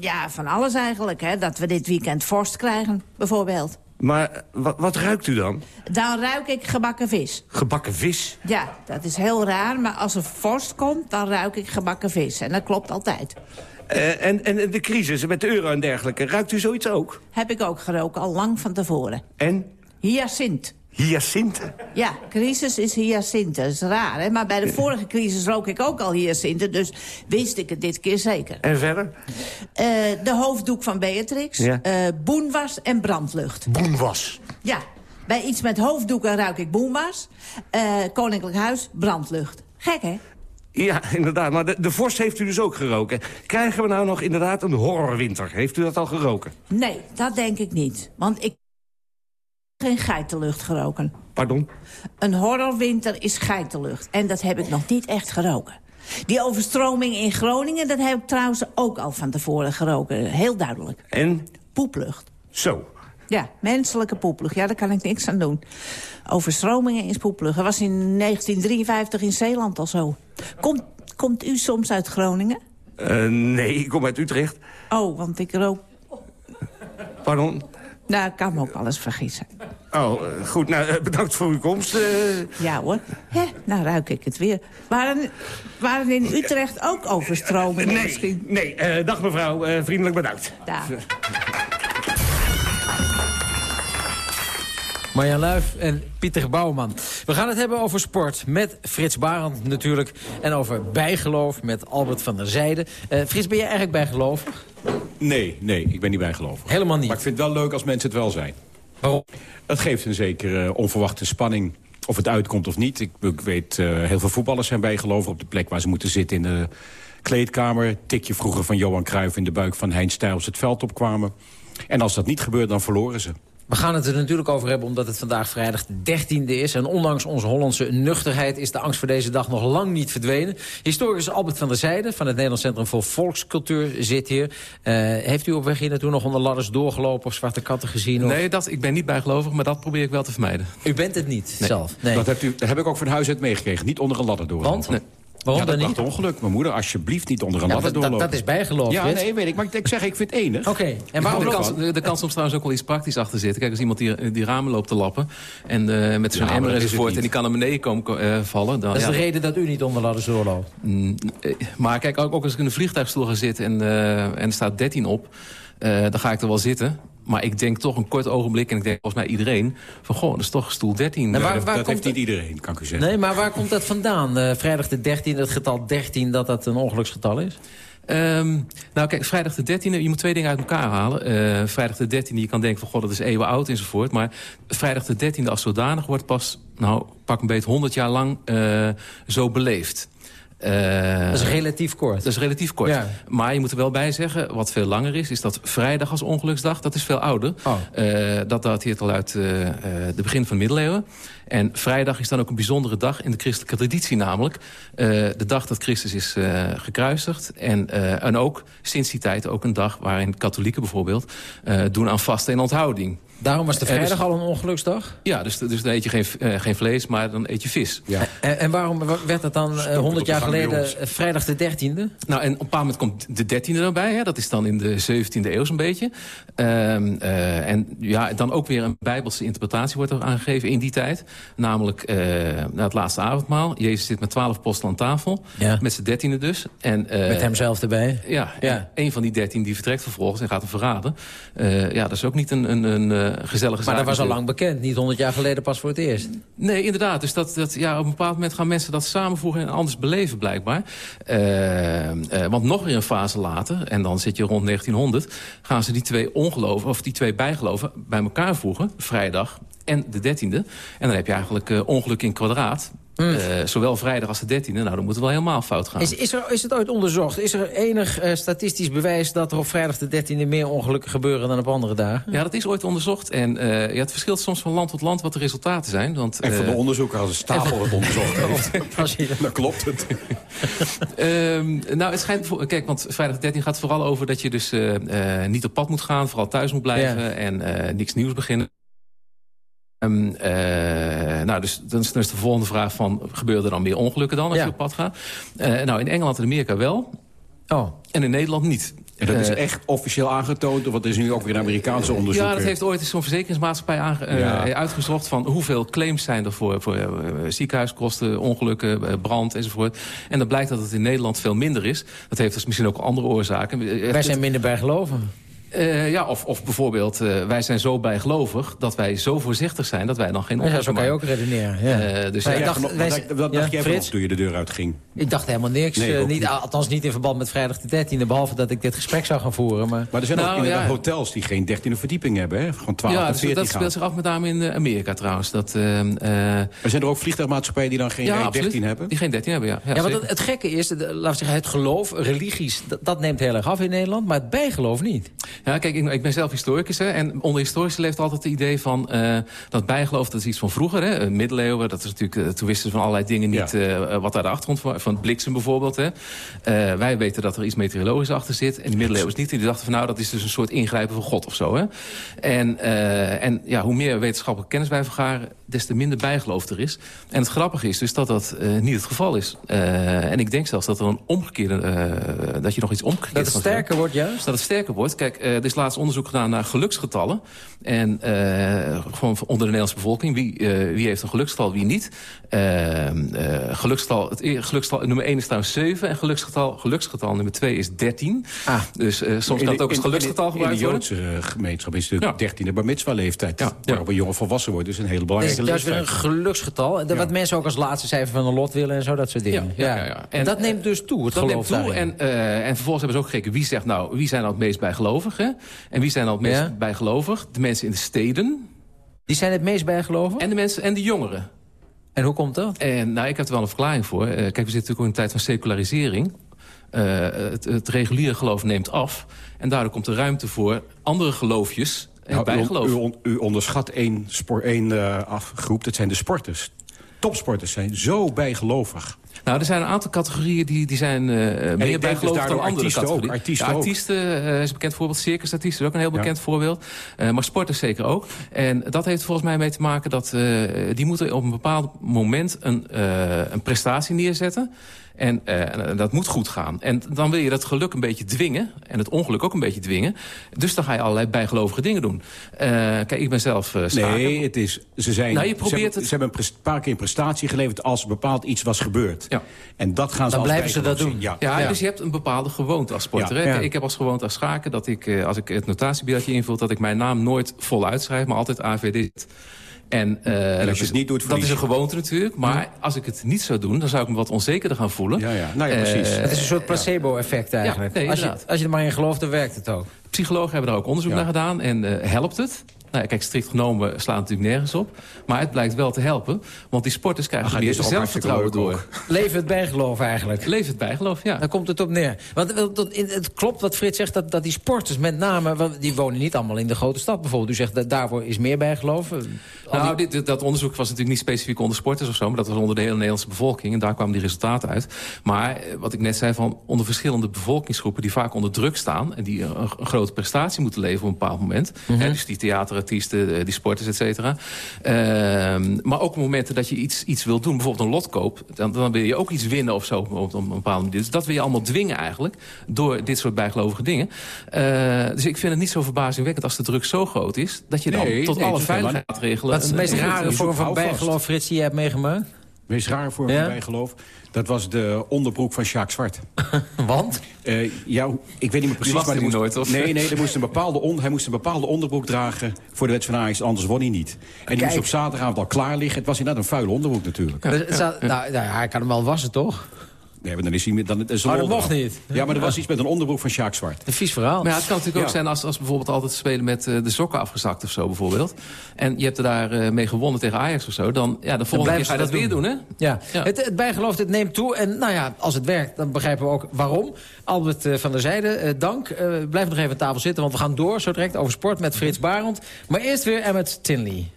Speaker 13: ja, van alles eigenlijk. Hè, dat we dit weekend vorst krijgen, bijvoorbeeld.
Speaker 7: Maar wat, ruikt u dan?
Speaker 13: Dan ruik ik gebakken vis.
Speaker 7: Gebakken vis?
Speaker 13: Ja, dat is heel raar, maar als er vorst komt, dan ruik ik gebakken vis. En dat klopt altijd.
Speaker 7: Eh, en, en de crisis met de euro en dergelijke, ruikt u zoiets ook?
Speaker 13: Heb ik ook geroken, al lang van tevoren.
Speaker 7: En?
Speaker 13: Hyacint.
Speaker 7: Hyacinthe?
Speaker 13: Ja, crisis is hyacinthe. Dat is raar, hè? Maar bij de vorige crisis rook ik ook al hyacinthe... dus wist ik het dit keer zeker.
Speaker 7: En verder?
Speaker 13: Eh, de hoofddoek van Beatrix,
Speaker 7: Ja.
Speaker 13: eh, boenwas en brandlucht.
Speaker 7: Boenwas.
Speaker 13: Ja, bij iets met hoofddoeken ruik ik boenwas. Eh, Koninklijk Huis, brandlucht. Gek, hè?
Speaker 7: Ja, inderdaad. Maar de, de vorst heeft u dus ook geroken. Krijgen we nou nog inderdaad een horrorwinter? Heeft u dat al geroken?
Speaker 13: Nee, dat denk ik niet. Want ik geen geitenlucht geroken.
Speaker 7: Pardon?
Speaker 13: Een horrorwinter is geitenlucht. En dat heb ik nog niet echt geroken. Die overstroming in Groningen, dat heb ik trouwens ook al van tevoren geroken. Heel duidelijk.
Speaker 7: En?
Speaker 13: Poeplucht.
Speaker 7: Zo.
Speaker 13: Ja, menselijke poeplucht. Ja, daar kan ik niks aan doen. Overstromingen is poeplucht. Dat was in 1953 in Zeeland al zo. Komt, komt u soms uit Groningen?
Speaker 7: Eh, nee, ik kom uit Utrecht.
Speaker 13: Oh, want ik rook...
Speaker 7: Pardon?
Speaker 13: Nou, ik kan me ook eens vergissen.
Speaker 7: Oh, eh, goed. Nou, eh, bedankt voor uw komst. eh.
Speaker 13: Ja hoor. Hè, nou ruik ik het weer. Waren, waren in Utrecht ook overstromingen
Speaker 7: nee,
Speaker 13: misschien?
Speaker 7: nee. eh, dag mevrouw. Eh, vriendelijk bedankt.
Speaker 13: Daar.
Speaker 5: Marjan Luif en Pieter Bouwman. We gaan het hebben over sport met Frits Barend natuurlijk. En over bijgeloof met Albert van der Zijde. Eh, Frits, ben jij eigenlijk bijgelovig?
Speaker 14: Nee, nee, ik ben niet bijgelovig.
Speaker 5: Helemaal niet?
Speaker 14: Maar ik vind het wel leuk als mensen het wel zijn.
Speaker 5: Waarom?
Speaker 14: Het geeft een zekere onverwachte spanning of het uitkomt of niet. Ik, ik weet, eh, heel veel voetballers zijn bijgelovig op de plek waar ze moeten zitten in de kleedkamer. Tikje vroeger van Johan Cruijff in de buik van Hein Stijls het veld opkwamen. En als dat niet gebeurt, dan verloren ze.
Speaker 5: We gaan het er natuurlijk over hebben omdat het vandaag vrijdag de 13e is. En ondanks onze Hollandse nuchterheid is de angst voor deze dag nog lang niet verdwenen. Historicus Albert van der Zijde van het Nederlands Centrum voor Volkscultuur zit hier. Eh, heeft u op weg hier naartoe nog onder ladders doorgelopen of zwarte katten gezien? Of...
Speaker 15: Nee, dat, ik ben niet bijgelovig, maar dat probeer ik wel te vermijden.
Speaker 5: U bent het niet
Speaker 15: Nee.
Speaker 5: zelf? Nee.
Speaker 14: Dat, hebt u, dat heb ik ook van huis uit meegekregen. Niet onder een ladder door.
Speaker 5: Want? Waarom
Speaker 14: ja, dat
Speaker 5: dan niet?
Speaker 14: ongeluk. Mijn moeder, alsjeblieft niet onder een
Speaker 5: Ja,
Speaker 14: ladder
Speaker 5: dat-
Speaker 14: doorlopen.
Speaker 5: dat is bijgeloof,
Speaker 14: Ja, nee, weet ik. Maar ik, zeg, ik vind het enig.
Speaker 5: Oké, en waarom
Speaker 15: de, kans, de, de kans soms trouwens ook wel iets praktisch achter zitten. Kijk, als iemand die, die ramen loopt te lappen... en eh, met zo'n
Speaker 14: Ja,
Speaker 15: emmer enzovoort... en die kan naar beneden komen eh, vallen... Dan,
Speaker 5: Dat is
Speaker 15: ja.
Speaker 5: de reden dat u niet onder ladders doorloopt.
Speaker 15: Mm, eh, Maar kijk, ook, ook als ik in een vliegtuigstoel ga zitten... en, eh, en er staat 13 op, eh, dan ga ik er wel zitten... Maar ik denk toch een kort ogenblik, en ik denk volgens mij iedereen... van goh, dat is toch stoel 13.
Speaker 5: En waar- waar
Speaker 14: dat
Speaker 5: komt
Speaker 14: heeft niet iedereen, kan ik u zeggen.
Speaker 5: Nee, maar waar komt dat vandaan? Eh, vrijdag de 13, het getal 13, dat dat een ongeluksgetal is?
Speaker 15: Ehm, nou kijk, vrijdag de 13e, je moet twee dingen uit elkaar halen. Eh, vrijdag de 13e, je kan denken van god, dat is eeuwen oud enzovoort. Maar vrijdag de 13e als zodanig wordt pas, nou pak een beetje 100 jaar lang eh, zo beleefd. Eh,
Speaker 5: Dat is relatief kort.
Speaker 15: Dat is relatief kort.
Speaker 5: Ja.
Speaker 15: Maar je moet er wel bij zeggen, wat veel langer is... is dat vrijdag als ongeluksdag, dat is veel ouder.
Speaker 5: Oh.
Speaker 15: Eh, dat dateert al uit eh, de begin van de middeleeuwen. En vrijdag is dan ook een bijzondere dag in de christelijke traditie namelijk. De dag dat Christus is gekruisigd. En, en ook sinds die tijd ook een dag waarin katholieken bijvoorbeeld... doen aan vasten en onthouding.
Speaker 5: Daarom was de
Speaker 15: Eh, dus-
Speaker 5: vrijdag al een ongeluksdag?
Speaker 15: Ja, dus, dus dan eet je geen, eh, geen vlees, maar dan eet je vis.
Speaker 14: Ja.
Speaker 5: En, en waarom wa- werd dat dan eh, 100 jaar
Speaker 14: gang bij
Speaker 5: geleden eh, vrijdag de 13e?
Speaker 15: Nou, en op een bepaald moment komt de dertiende erbij. Hè? Dat is dan in de 17e eeuw zo'n beetje. Ehm, eh, en ja, dan ook weer een bijbelse interpretatie wordt er aangegeven in die tijd. Namelijk eh, na het laatste avondmaal. Jezus zit met twaalf apostelen aan tafel.
Speaker 5: Ja.
Speaker 15: Met z'n dertiende dus. En, eh,
Speaker 5: Met hemzelf erbij?
Speaker 15: Ja,
Speaker 5: Ja.
Speaker 15: en een van die dertien die vertrekt vervolgens en gaat hem verraden. Eh, ja, dat is ook niet een, een, een eh, gezellige zaak.
Speaker 5: Maar dat was al lang bekend, niet 100 jaar geleden pas voor het eerst.
Speaker 15: Nee, inderdaad. Dus dat, dat, ja, op een bepaald moment gaan mensen dat samenvoegen en anders beleven blijkbaar. Eh, eh, want nog weer een fase later, en dan zit je rond 1900... gaan ze die twee ongeloven, of die twee bijgeloven bij elkaar voegen. Vrijdag en de 13e. En dan heb je eigenlijk eh, ongeluk in kwadraat. Eh, zowel vrijdag als de 13e. Nou, dan moet het wel helemaal fout gaan.
Speaker 5: Is, is, er, is het ooit onderzocht? Is er enig eh, statistisch bewijs dat er op vrijdag de 13e meer ongelukken gebeuren dan op andere dagen?
Speaker 15: Ja, dat is ooit onderzocht. En eh, ja, het verschilt soms van land tot land wat de resultaten zijn. Want,
Speaker 14: En van de onderzoeker als een stapel het onderzocht heeft. Dan klopt het.
Speaker 15: Ehm, nou, het schijnt... Kijk, want vrijdag 13 gaat vooral over dat je dus eh, eh, niet op pad moet gaan. Vooral thuis moet blijven
Speaker 5: Ja.
Speaker 15: en eh, niks nieuws beginnen. Ehm, eh, nou, dus dan is, dan is de volgende vraag van... gebeuren er dan meer ongelukken dan als
Speaker 5: Ja.
Speaker 15: je op pad gaat? Eh, nou, in Engeland en Amerika wel.
Speaker 5: Oh.
Speaker 15: En in Nederland niet.
Speaker 14: En dat is
Speaker 15: Eh,
Speaker 14: echt officieel aangetoond, want er is nu ook weer een Amerikaanse onderzoek.
Speaker 15: Ja, dat heeft ooit eens zo'n verzekeringsmaatschappij eh,
Speaker 14: Ja.
Speaker 15: uitgezocht... van hoeveel claims zijn er voor, voor ziekenhuiskosten, ongelukken, brand enzovoort. En dan blijkt dat het in Nederland veel minder is. Dat heeft dus misschien ook andere oorzaken.
Speaker 5: Wij zijn minder bijgeloven.
Speaker 15: Eh, ja, of, of bijvoorbeeld, eh, wij zijn zo bijgelovig... dat wij zo voorzichtig zijn dat wij dan geen
Speaker 5: Ja,
Speaker 15: oplossing
Speaker 5: zo kan je ook redeneren. Ja.
Speaker 15: Eh, dus ja,
Speaker 5: ik dacht,
Speaker 14: Wat
Speaker 5: wij-
Speaker 14: dacht- wat
Speaker 5: ja,
Speaker 14: dacht jij
Speaker 5: Frits?
Speaker 14: toen je de deur uitging?
Speaker 5: Ik dacht helemaal niks.
Speaker 14: Nee,
Speaker 5: niet,
Speaker 14: niet.
Speaker 5: althans niet in verband met vrijdag de 13e. Behalve dat ik dit gesprek zou gaan voeren. Maar,
Speaker 14: Maar er zijn
Speaker 15: Nou,
Speaker 14: ook inderdaad
Speaker 15: ja.
Speaker 14: hotels die geen dertiende verdieping hebben. Hè? Gewoon 12
Speaker 15: ja,
Speaker 14: of
Speaker 15: dat,
Speaker 14: 14
Speaker 15: dat speelt zich af met name in Amerika trouwens. Dat,
Speaker 14: Maar zijn er ook vliegtuigmaatschappijen die dan geen
Speaker 15: ja,
Speaker 14: rij
Speaker 15: absoluut.
Speaker 14: 13 hebben?
Speaker 15: Die geen 13 hebben, ja.
Speaker 5: Ja, want het, het gekke is, de- laten we zeggen, het geloof, religies, dat, dat neemt heel erg af in Nederland. Maar het bijgeloof niet.
Speaker 15: Ja, kijk, ik, ik ben zelf historicus. Hè, en onder historici leeft altijd het idee van... eh, dat bijgeloof, dat is iets van vroeger. Hè, eh, middeleeuwen, dat is natuurlijk... eh, toen wisten ze van allerlei dingen niet wat daar de achtergrond van... van bliksem bijvoorbeeld. Hè. Wij weten dat er iets meteorologisch achter zit. En die middeleeuwers niet. En die dachten van nou, dat is dus een soort ingrijpen van God of zo. Hè. En, en ja, hoe meer wetenschappelijke kennis wij vergaren... des te minder bijgeloof er is. En het grappige is dus dat dat eh, niet het geval is. Eh, en ik denk zelfs dat er een omgekeerde... eh, dat je nog iets omgekeerd
Speaker 5: Dat het sterker wordt juist.
Speaker 15: Dat het sterker wordt. Kijk, eh, er is laatst onderzoek gedaan naar geluksgetallen. En eh, gewoon onder de Nederlandse bevolking. Wie, eh, wie heeft een geluksgetal, wie niet. Eh, eh, geluksgetal, het e- geluksgetal nummer 1 is trouwens 7. En geluksgetal, geluksgetal nummer 2 is 13. Dus eh, soms kan het ook als geluksgetal
Speaker 14: in de-
Speaker 15: gebruikt
Speaker 14: In de
Speaker 15: worden.
Speaker 14: Joodse eh, gemeenschap is het de dertiende bar mitzwa leeftijd. Waarop een jongen volwassen wordt. Dus een hele belangrijke
Speaker 5: is juist weer een geluksgetal. Wat mensen ook als laatste cijfer van een lot willen en zo, dat soort dingen.
Speaker 15: Ja, ja, ja.
Speaker 5: En, dat neemt dus toe, het
Speaker 15: dat
Speaker 5: geloof
Speaker 15: neemt toe. En, eh, en vervolgens hebben ze ook gekeken wie zegt nou, wie zijn nou het meest bijgelovig. Hè? En wie zijn nou het meest bijgelovig? De mensen in de steden.
Speaker 5: Die zijn het meest bijgelovig?
Speaker 15: En de mensen en de jongeren.
Speaker 5: En hoe komt dat?
Speaker 15: En nou, ik heb er wel een verklaring voor. Eh, kijk, we zitten natuurlijk ook in een tijd van secularisering. Eh, het, het reguliere geloof neemt af. En daardoor komt er ruimte voor andere geloofjes
Speaker 14: Nou, u,
Speaker 15: bijgeloof.
Speaker 14: u, on- u onderschat één, eh, afgroep, dat zijn de sporters. Topsporters zijn zo bijgelovig.
Speaker 15: Nou, er zijn een aantal categorieën die, die zijn eh, meer
Speaker 14: dus
Speaker 15: bijgelovig dan andere
Speaker 14: artiesten ook,
Speaker 15: categorieën.
Speaker 14: artiesten
Speaker 15: Ja,
Speaker 14: ook.
Speaker 15: artiesten eh, is een bekend voorbeeld. Circusartiesten is ook een heel bekend voorbeeld. Maar sporters zeker ook. En dat heeft volgens mij mee te maken dat die moeten op een bepaald moment een, een prestatie neerzetten. En eh, dat moet goed gaan. En dan wil je dat geluk een beetje dwingen. En het ongeluk ook een beetje dwingen. Dus dan ga je allerlei bijgelovige dingen doen. Eh, kijk, ik ben zelf eh schaker.
Speaker 14: Nee, het is, ze, zijn,
Speaker 15: Nou, je
Speaker 14: ze
Speaker 15: probeert
Speaker 14: hebben,
Speaker 15: het-
Speaker 14: ze hebben een paar keer een prestatie geleverd als bepaald iets was gebeurd. En dat gaan ze
Speaker 5: Dan
Speaker 14: als
Speaker 5: blijven ze dat doen.
Speaker 14: zien. Ja.
Speaker 15: Ja, dus je hebt een bepaalde gewoonte als sporter.
Speaker 14: Ja.
Speaker 15: hè?
Speaker 14: Ja.
Speaker 15: Ik heb als gewoonte als schaken dat ik, eh, als ik het notatiebiletje invul... dat ik mijn naam nooit vol uitschrijf, maar altijd AVD. En, eh,
Speaker 14: als
Speaker 15: dat
Speaker 14: je
Speaker 15: is-
Speaker 14: het niet doet,
Speaker 15: Dat is een gewoonte natuurlijk. Maar als ik het niet zou doen, dan zou ik me wat onzekerder gaan voelen.
Speaker 14: Ja, ja. Nou ja,
Speaker 15: Eh,
Speaker 14: precies.
Speaker 5: Het is een soort placebo-effect eigenlijk.
Speaker 15: nee,
Speaker 5: als, je, als je er maar in gelooft, dan werkt het ook.
Speaker 15: Psychologen hebben daar ook onderzoek naar gedaan. En eh, helpt het? Nou, ja, kijk, strikt genomen slaat het natuurlijk nergens op. Maar het blijkt wel te helpen. Want die sporters krijgen
Speaker 14: Ach,
Speaker 15: meer zelfvertrouwen door.
Speaker 5: Leven het bijgeloof eigenlijk.
Speaker 15: Leef het bijgeloof, ja.
Speaker 5: Daar komt het op neer. Want eh, het klopt wat Frits zegt, dat, dat die sporters met name... die wonen niet allemaal in de grote stad bijvoorbeeld. U zegt dat daarvoor is meer bijgeloof. Eh,
Speaker 15: Nou,
Speaker 5: die-
Speaker 15: dit, dit- dat onderzoek was natuurlijk niet specifiek onder sporters of zo... maar dat was onder de hele Nederlandse bevolking. En daar kwamen die resultaten uit. Maar eh, wat ik net zei, van onder verschillende bevolkingsgroepen... die vaak onder druk staan en die een, een grote prestatie moeten leveren op een bepaald moment.
Speaker 5: Mhm.
Speaker 15: Hè, dus die theaterartiesten, eh, die sporters, et cetera. Ehm, maar ook momenten dat je iets, iets wil doen, bijvoorbeeld een lotkoop... Dan, dan wil je ook iets winnen of zo op, op een bepaalde manier. Dus dat wil je allemaal dwingen eigenlijk... door dit soort bijgelovige dingen. Eh, dus ik vind het niet zo verbazingwekkend als de druk zo groot is... dat je dan
Speaker 14: Nee,
Speaker 15: tot
Speaker 14: nee,
Speaker 15: alle veiligheidsregelen...
Speaker 5: wat is de meest rare vorm van bijgeloof, Frits, die je hebt meegemaakt?
Speaker 14: Meest rare vorm
Speaker 5: Ja?
Speaker 14: van bijgeloof... dat was de onderbroek van Sjaak Zwart.
Speaker 5: Want?
Speaker 14: Eh, ja, ik weet niet meer precies. maar
Speaker 15: hij
Speaker 14: moest,
Speaker 15: nooit, of?
Speaker 14: Nee, nee er moest een bepaalde on, hij moest een bepaalde onderbroek dragen... voor de wedstrijd van Ajax, anders won hij niet. En die
Speaker 5: Kijk.
Speaker 14: moest op zaterdagavond al klaar liggen. Het was inderdaad een vuile onderbroek natuurlijk.
Speaker 5: Het zou- nou, nou, hij kan hem wel wassen, toch?
Speaker 14: Nee, maar dan is hij met... Dan, is
Speaker 5: Oh, dat mocht niet.
Speaker 14: Ja, maar er was iets met een onderbroek van Sjaak Zwart.
Speaker 5: Een vies verhaal.
Speaker 15: Maar ja, het kan natuurlijk ook zijn als, als bijvoorbeeld altijd spelen met eh, de sokken afgezakt of zo bijvoorbeeld. En je hebt er daar eh, mee gewonnen tegen Ajax of zo. Dan, ja, de volgende keer ga je dat weer doen, hè?
Speaker 5: Ja,
Speaker 15: Ja.
Speaker 5: Het, het bijgeloof het neemt toe. En nou ja, als het werkt, dan begrijpen we ook waarom. Albert eh, van der Zijde, eh, dank. Eh, blijf nog even aan tafel zitten, want we gaan door zo direct over sport met Frits Barend. Maar eerst weer Emmet Tinley.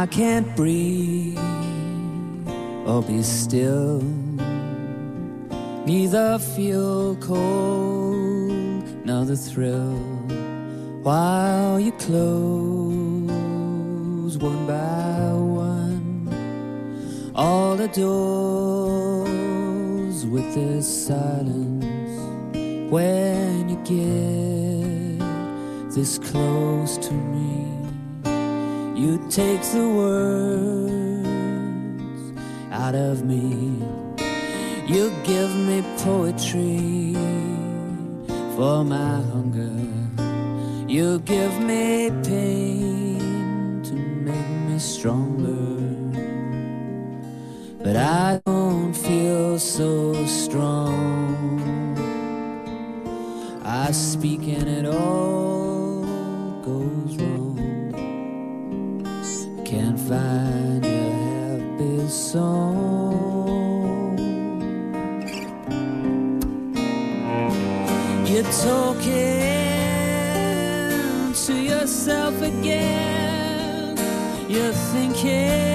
Speaker 10: I can't breathe or be still. Neither feel cold nor the thrill while you close one by one all the doors with this silence when you get this close to me. You take the words out of me. You give me poetry for my hunger. You give me pain to make me stronger. But I don't feel so strong. I speak in it all yourself again. You're thinking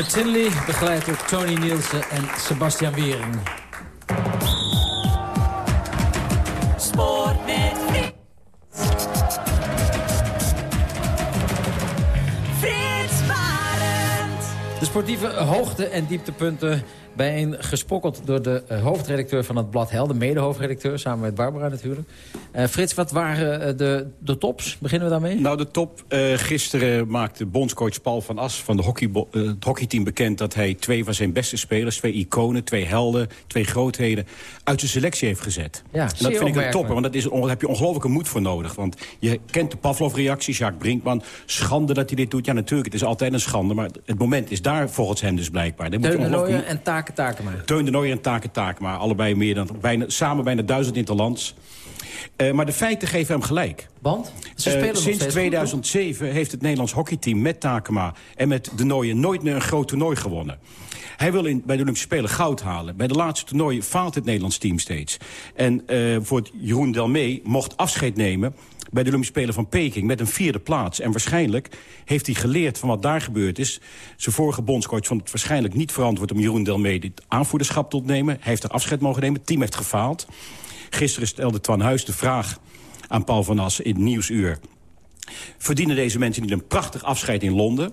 Speaker 5: Met Tinley begeleid door Tony Nielsen en Sebastian Wering.
Speaker 10: Sport met Frits. Frits Barend.
Speaker 5: De sportieve hoogte- en dieptepunten bijeen gespokkeld door de eh, hoofdredacteur van het blad Helden, mede-hoofdredacteur, samen met Barbara natuurlijk. Eh, Frits, wat waren eh, de, de tops? Beginnen we daarmee?
Speaker 14: Nou, de top. gisteren maakte bondscoach Paul van As van de eh, het hockeyteam bekend... dat hij twee van zijn beste spelers, twee iconen, twee helden, twee grootheden... uit de selectie heeft gezet.
Speaker 5: Ja,
Speaker 14: en dat vind ik een topper, want dat is, daar heb je ongelooflijke moed voor nodig. Want je kent de Pavlov-reactie, Jacques Brinkman. Schande dat hij dit doet. Ja, natuurlijk, het is altijd een schande. Maar het moment is daar volgens hem dus blijkbaar. Daar moet je
Speaker 5: en Taken Takema.
Speaker 14: Teun de Nooijer en Taken Takema. Allebei meer dan, bijna, samen bijna duizend interlands. Eh maar de feiten geven hem gelijk.
Speaker 5: Want? Ze
Speaker 14: Eh,
Speaker 5: spelen
Speaker 14: sinds
Speaker 5: steeds goed,
Speaker 14: 2007 heeft het Nederlands hockeyteam met Takema en met de Nooijer nooit meer een groot toernooi gewonnen. Hij wil in, bij de Olympische Spelen goud halen. Bij de laatste toernooien faalt het Nederlands team steeds. En eh voor het Jeroen Delmee mocht afscheid nemen bij de Olympische Spelen van Peking met een vierde plaats. En waarschijnlijk heeft hij geleerd van wat daar gebeurd is. Zijn vorige bondscoach vond het waarschijnlijk niet verantwoord... om Jeroen Delmee het aanvoerderschap te ontnemen. Hij heeft er afscheid mogen nemen. Het team heeft gefaald. Gisteren stelde Twan Huis de vraag aan Paul van As in Nieuwsuur... verdienen deze mensen niet een prachtig afscheid in Londen...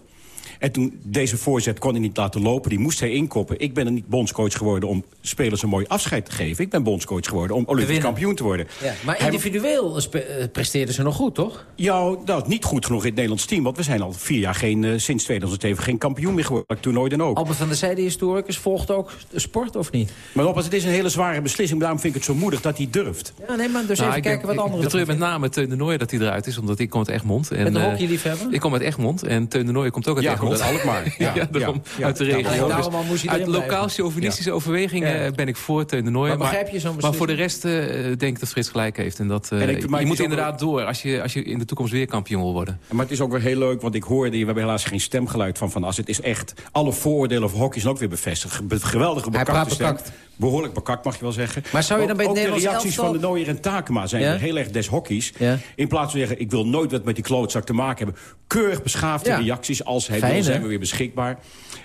Speaker 14: En toen deze voorzet kon hij niet laten lopen, die moest hij inkoppen. Ik ben er niet bondscoach geworden om spelers een mooi afscheid te geven. Ik ben bondscoach geworden om Olympisch kampioen te worden.
Speaker 5: Ja, maar
Speaker 14: Hij-
Speaker 5: individueel spe- eh, presteerden ze nog goed, toch?
Speaker 14: Ja, nou, niet goed genoeg in het Nederlands team. Want we zijn al vier jaar geen, eh, sinds 2007 geen kampioen meer geworden. Dat toernooi dan ook.
Speaker 5: Albert van der Zijde, historicus, volgt ook de sport of niet?
Speaker 14: Maar nogmaals, het is een hele zware beslissing. Daarom vind ik het zo moedig dat hij durft.
Speaker 5: Ja, nee, maar dus
Speaker 15: Nou,
Speaker 5: even
Speaker 15: ik
Speaker 5: kijken wat
Speaker 15: ik
Speaker 5: anderen
Speaker 15: betreur
Speaker 5: ervan
Speaker 15: met name Teun de Nooijer dat hij eruit is, omdat ik kom uit Egmond. En,
Speaker 5: Met een
Speaker 15: eh,
Speaker 5: hockeyliefhebber?
Speaker 15: Ik kom uit Egmond en Teun de Nooijer komt ook uit
Speaker 14: Ja,
Speaker 15: Egmond.
Speaker 14: Komt uit Alkmaar.
Speaker 15: ja,
Speaker 14: Ja,
Speaker 15: daarom,
Speaker 14: ja,
Speaker 15: uit de regio. Dus
Speaker 5: moest
Speaker 15: uit lokaal chauvinistische overweging
Speaker 5: Ja.
Speaker 15: eh, ben ik voor Teun de Nooijer.
Speaker 5: Maar begrijp je zo'n
Speaker 15: Maar voor de rest eh, denk ik dat Frits gelijk heeft. En dat, eh,
Speaker 14: En ik- maar
Speaker 15: je moet inderdaad door als je, als je in de toekomst weer kampioen wil worden.
Speaker 14: Maar het is ook weer heel leuk, want ik hoorde... we hebben helaas geen stemgeluid van Van As. Het is echt... alle vooroordelen over hockey zijn ook weer bevestigd. Ge- Geweldige bekakte stem. Behoorlijk bekakt, mag je wel zeggen.
Speaker 5: Maar zou je dan bij het
Speaker 14: ook de reacties
Speaker 5: elftal-
Speaker 14: van de Nooier en Takema zijn
Speaker 5: Ja?
Speaker 14: heel erg des hockeys.
Speaker 5: Ja.
Speaker 14: In plaats van zeggen, ik wil nooit wat met die klootzak te maken hebben. Keurig beschaafde
Speaker 5: Ja.
Speaker 14: reacties. Als hij
Speaker 5: hè?
Speaker 14: zijn we weer beschikbaar.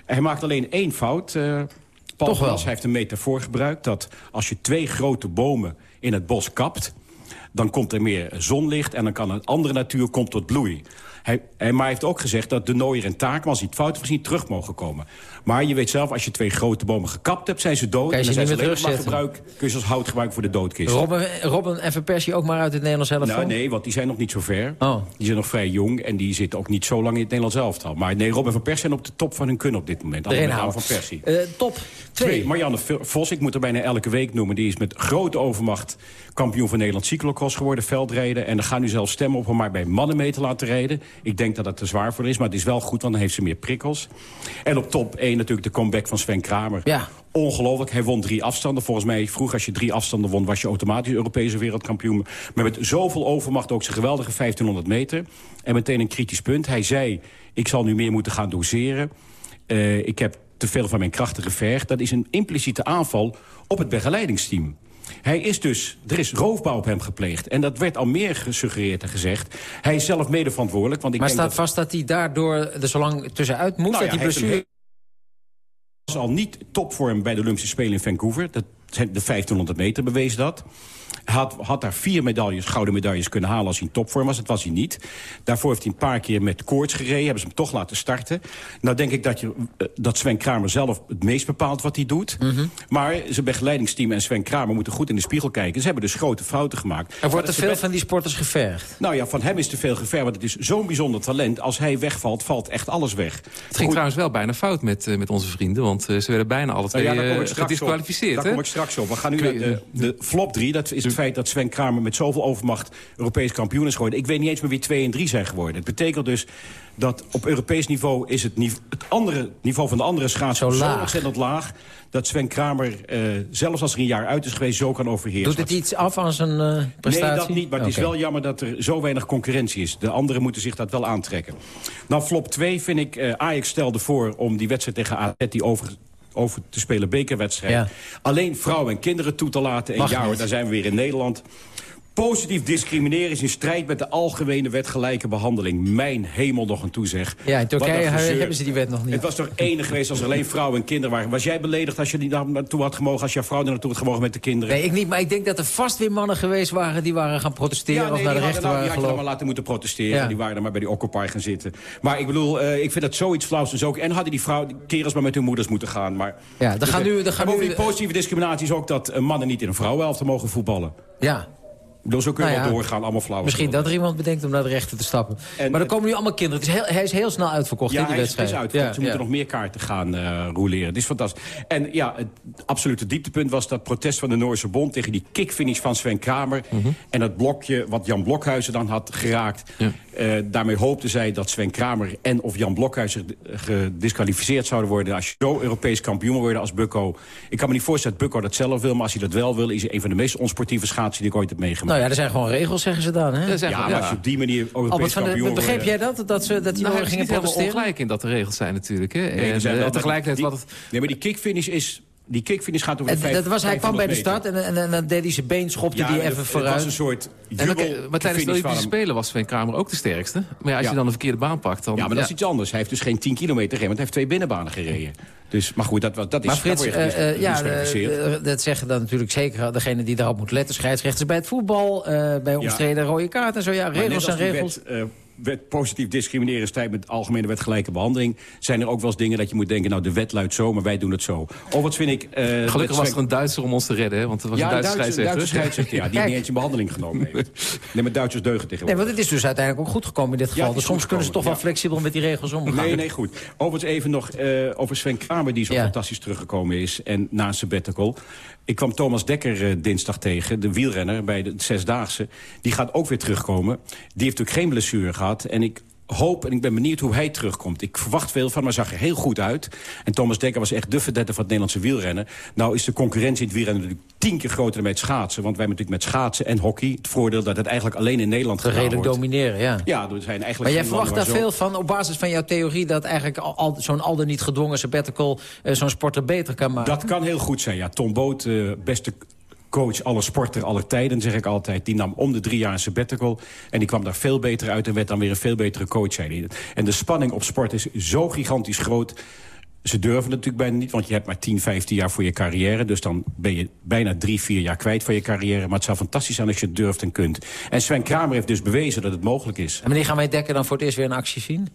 Speaker 14: Hij maakt alleen één fout... eh Paul
Speaker 5: Toch wel.
Speaker 14: Heeft een metafoor gebruikt... dat als je twee grote bomen in het bos kapt... dan komt er meer zonlicht en dan kan een andere natuur komt tot bloei. Hij, hij, maar hij heeft ook gezegd dat de Nooier en Taak, als hij het fout niet terug mogen komen. Maar je weet zelf, als je twee grote bomen gekapt hebt, zijn ze dood.
Speaker 5: Kan je
Speaker 14: en
Speaker 5: ze
Speaker 14: dan zijn
Speaker 5: niet
Speaker 14: ze alleen maar gebruik, kun je ze als hout gebruiken voor de doodkist.
Speaker 5: Robben, Robben en Van Persie ook maar uit het Nederlands elftal?
Speaker 14: Nou, nee, want die zijn nog niet zo ver.
Speaker 5: Oh.
Speaker 14: Die zijn nog vrij jong en die zitten ook niet zo lang in het Nederlands elftal. Maar nee, Robin van Persie zijn op de top van hun kunnen op dit moment. Alle
Speaker 5: Erin
Speaker 14: met name
Speaker 5: houden.
Speaker 14: van Persie.
Speaker 5: Eh, top
Speaker 14: Twee,
Speaker 5: 2.
Speaker 14: Marianne Vos, ik moet er bijna elke week noemen. Die is met grote overmacht kampioen van Nederland cyclocross geworden, veldrijden. En er gaan nu zelfs stemmen op om haar bij mannen mee te laten rijden. Ik denk dat dat te zwaar voor is, maar het is wel goed, want dan heeft ze meer prikkels. En op top 1 natuurlijk de comeback van Sven Kramer.
Speaker 5: Ja.
Speaker 14: Ongelooflijk, hij won drie afstanden. Volgens mij, vroeger als je drie afstanden won... was je automatisch Europese wereldkampioen. Maar met zoveel overmacht ook zijn geweldige 1500 meter. En meteen een kritisch punt. Hij zei, ik zal nu meer moeten gaan doseren. Eh, ik heb te veel van mijn krachten gevergd. Dat is een impliciete aanval op het begeleidingsteam. Hij is dus, er is roofbouw op hem gepleegd. En dat werd al meer gesuggereerd en gezegd. Hij is zelf mede verantwoordelijk. Want ik
Speaker 5: Maar
Speaker 14: denk
Speaker 5: staat
Speaker 14: dat,
Speaker 5: vast dat hij daardoor er zo lang tussenuit moet?
Speaker 14: Nou ja,
Speaker 5: dat die blessure...
Speaker 14: was al niet topvorm bij de Olympische Spelen in Vancouver. Dat de 1500 meter bewees dat. Had, had daar vier medailles, gouden medailles kunnen halen als hij in topvorm was. Dat was hij niet. Daarvoor heeft hij een paar keer met koorts gereden. Hebben ze hem toch laten starten. Nou denk ik dat, je, eh, dat Sven Kramer zelf het meest bepaalt wat hij doet.
Speaker 5: Mhm.
Speaker 14: Maar zijn begeleidingsteam en Sven Kramer moeten goed in de spiegel kijken. Ze hebben dus grote fouten gemaakt.
Speaker 5: Er wordt te veel van die sporters gevergd.
Speaker 14: nou ja, van hem is te veel gever, want het is zo'n bijzonder talent. Als hij wegvalt, valt echt alles weg.
Speaker 15: Het ging trouwens wel bijna fout met, eh, met onze vrienden, want eh, ze werden bijna alle twee
Speaker 14: Nou ja, daar kom ik straks
Speaker 15: gedisqualificeerd.
Speaker 14: Op. Daar kom ik straks op. We gaan nu naar de, de flop 3. Dat is het feit dat Sven Kramer met zoveel overmacht Europees kampioen is geworden. Ik weet niet eens meer wie 2 en 3 zijn geworden. Het betekent dus dat op Europees niveau is het, nive- het andere niveau van de andere schaatsen
Speaker 5: Zo
Speaker 14: ontzettend laag. Dat Sven Kramer, eh, zelfs als er een jaar uit is geweest, zo kan overheersen.
Speaker 5: Doet het iets af aan zijn prestatie?
Speaker 14: Nee, dat niet. Maar het is wel jammer dat er zo weinig concurrentie is. De anderen moeten zich dat wel aantrekken. Nou, flop 2 vind ik... eh, Ajax stelde voor om die wedstrijd tegen AZ... die over, over te spelen bekerwedstrijd...
Speaker 5: Ja.
Speaker 14: alleen vrouwen en kinderen toe te laten. En
Speaker 5: Mag
Speaker 14: ja hoor, daar zijn we weer in Nederland. Positief discrimineren is in strijd met de algemene wet gelijke behandeling. Mijn hemel nog een toezeg.
Speaker 5: Ja, in Turkije hebben ze die wet nog niet.
Speaker 14: Het was toch enig geweest als er alleen vrouwen en kinderen waren. Was jij beledigd als je die naartoe had gemogen... als jouw vrouw er naartoe had gemogen met de kinderen?
Speaker 5: Nee, ik niet, maar ik denk dat er vast weer mannen geweest waren... die waren gaan protesteren of
Speaker 14: nee,
Speaker 5: naar de
Speaker 14: die
Speaker 5: rechter
Speaker 14: hadden, nou,
Speaker 5: waren
Speaker 14: die had je dan maar
Speaker 5: gelopen.
Speaker 14: laten moeten protesteren.
Speaker 5: Ja.
Speaker 14: Die waren dan maar bij die Occupy gaan zitten. Maar ik bedoel, eh, ik vind dat zoiets flauws dus ook. En hadden die vrouw, die kerels maar met hun moeders moeten gaan. Maar,
Speaker 5: Ja, dan gaan nu- dan gaan nu-
Speaker 14: positieve discriminatie is ook dat eh, mannen niet in een vrouwenhelft mogen voetballen.
Speaker 5: Ja,
Speaker 14: Bedoel, zo kunnen
Speaker 5: Nou
Speaker 14: we
Speaker 5: ja,
Speaker 14: wel doorgaan, allemaal flauw.
Speaker 5: misschien dat er iemand bedenkt om naar de rechter te stappen.
Speaker 14: En-
Speaker 5: maar er komen nu allemaal kinderen. Het is heel, hij is heel snel uitverkocht
Speaker 14: Ja,
Speaker 5: in die
Speaker 14: hij is, het
Speaker 5: wedstrijd.
Speaker 14: is uit.
Speaker 5: Ja,
Speaker 14: Ze
Speaker 5: ja.
Speaker 14: moeten nog meer kaarten gaan eh roleren. Het is fantastisch. En ja, het absolute dieptepunt was dat protest van de Noorse Bond... tegen die kickfinish van Sven Kramer.
Speaker 5: Mhm.
Speaker 14: En dat blokje wat Jan Blokhuizen dan had geraakt. Eh, daarmee hoopten zij dat Sven Kramer en of Jan Blokhuizen... gedisqualificeerd zouden worden als je zo Europees kampioen worden als Bukko. Ik kan me niet voorstellen dat Bukko dat zelf wil... maar als hij dat wel wil, is hij een van de meest onsportieve schaatsen... die ik ooit heb meegemaakt.
Speaker 5: Nou ja, er zijn gewoon regels, zeggen ze dan. Hè?
Speaker 14: ja, maar als je op die manier Europees
Speaker 5: Albert van
Speaker 14: wil
Speaker 5: begreep jij dat? Dat, ze, dat die
Speaker 15: Nou, is
Speaker 5: gingen protesteren?
Speaker 15: ongelijk in dat er regels zijn natuurlijk. Hè?
Speaker 14: Nee,
Speaker 15: en
Speaker 14: zijn
Speaker 15: eh,
Speaker 14: wel-
Speaker 15: tegelijkertijd
Speaker 14: die-
Speaker 15: wat het...
Speaker 14: Nee, maar die kickfinish is Die kickfinish gaat over de
Speaker 5: En
Speaker 14: vijf-
Speaker 5: dat was, hij kwam bij de
Speaker 14: 500
Speaker 5: start en, en, en dan deed hij zijn been, schopte
Speaker 14: Ja,
Speaker 5: die
Speaker 14: het-
Speaker 5: even
Speaker 14: het
Speaker 5: vooruit.
Speaker 14: was een soort
Speaker 15: En dan- maar tijdens de Olympische. Spelen was Sven Kramer ook de sterkste. Maar ja, als
Speaker 14: Ja.
Speaker 15: je dan een verkeerde baan pakt... Dan,
Speaker 14: Ja, maar dat is iets anders. Hij heeft dus geen 10 kilometer gereden, want hij heeft twee binnenbanen gereden. Dus, maar goed, dat, dat is...
Speaker 5: Maar Frits, eh, eh, ja, eh, dat zeggen dan natuurlijk zeker degene die daarop moet letten. Scheidsrechters bij het voetbal, bij omstreden rode kaart en zo. Ja, regels
Speaker 14: die
Speaker 5: regels.
Speaker 14: Wet, wet positief discrimineren strijd met de algemene wet gelijke behandeling... zijn er ook wel eens dingen dat je moet denken... nou, de wet luidt zo, maar wij doen het zo. Wat vind ik... eh,
Speaker 15: Gelukkig was er een Duitser om ons te redden, hè? want er was
Speaker 14: ja,
Speaker 15: een Duitse scheidsrechter.
Speaker 14: Duitse scheidsrechter, ja, die
Speaker 5: Kijk.
Speaker 14: niet eens in behandeling genomen heeft. Nee, maar Duitsers deugen
Speaker 5: Nee,
Speaker 14: tegenwoordig.
Speaker 5: want het is dus uiteindelijk ook goed gekomen in dit geval. dus soms kunnen ze toch wel flexibel met die regels omgaan.
Speaker 14: Nee, nee, goed. Overigens even nog eh, over Sven Kramer... die zo fantastisch teruggekomen is en na een sabbatical. Ik kwam Thomas Dekker eh, dinsdag tegen, de wielrenner bij de Zesdaagse. Die gaat ook weer terugkomen. Die heeft natuurlijk geen blessure gehad. En ik hoop en ik ben benieuwd hoe hij terugkomt. Ik verwacht veel van, maar zag er heel goed uit. En Thomas Dekker was echt de verdette van het Nederlandse wielrennen. Nou is de concurrentie in het wielrennen natuurlijk tien keer groter dan met schaatsen. Want wij hebben natuurlijk met schaatsen en hockey... het voordeel dat het eigenlijk alleen in Nederland gedaan
Speaker 5: redelijk
Speaker 14: wordt.
Speaker 5: domineren, ja.
Speaker 14: Ja, er zijn eigenlijk
Speaker 5: Maar jij verwacht daar
Speaker 14: zo-
Speaker 5: veel van op basis van jouw theorie... dat eigenlijk al, zo'n al dan niet gedwongen sabbatical eh, zo'n sporter beter kan maken?
Speaker 14: Dat kan heel goed zijn, ja. Tom Boot, eh, beste coach, alle sporter, alle tijden, zeg ik altijd. Die nam om de drie jaar een sabbatical. En die kwam daar veel beter uit en werd dan weer een veel betere coach. En de spanning op sport is zo gigantisch groot. Ze durven natuurlijk bijna niet, want je hebt maar 10, 15 jaar voor je carrière. Dus dan ben je bijna drie, vier jaar kwijt van je carrière. Maar het zou fantastisch zijn als je het durft en kunt. En Sven Kramer heeft dus bewezen dat het mogelijk is.
Speaker 5: En wanneer gaan wij Dekker dan voor het eerst weer in actie zien?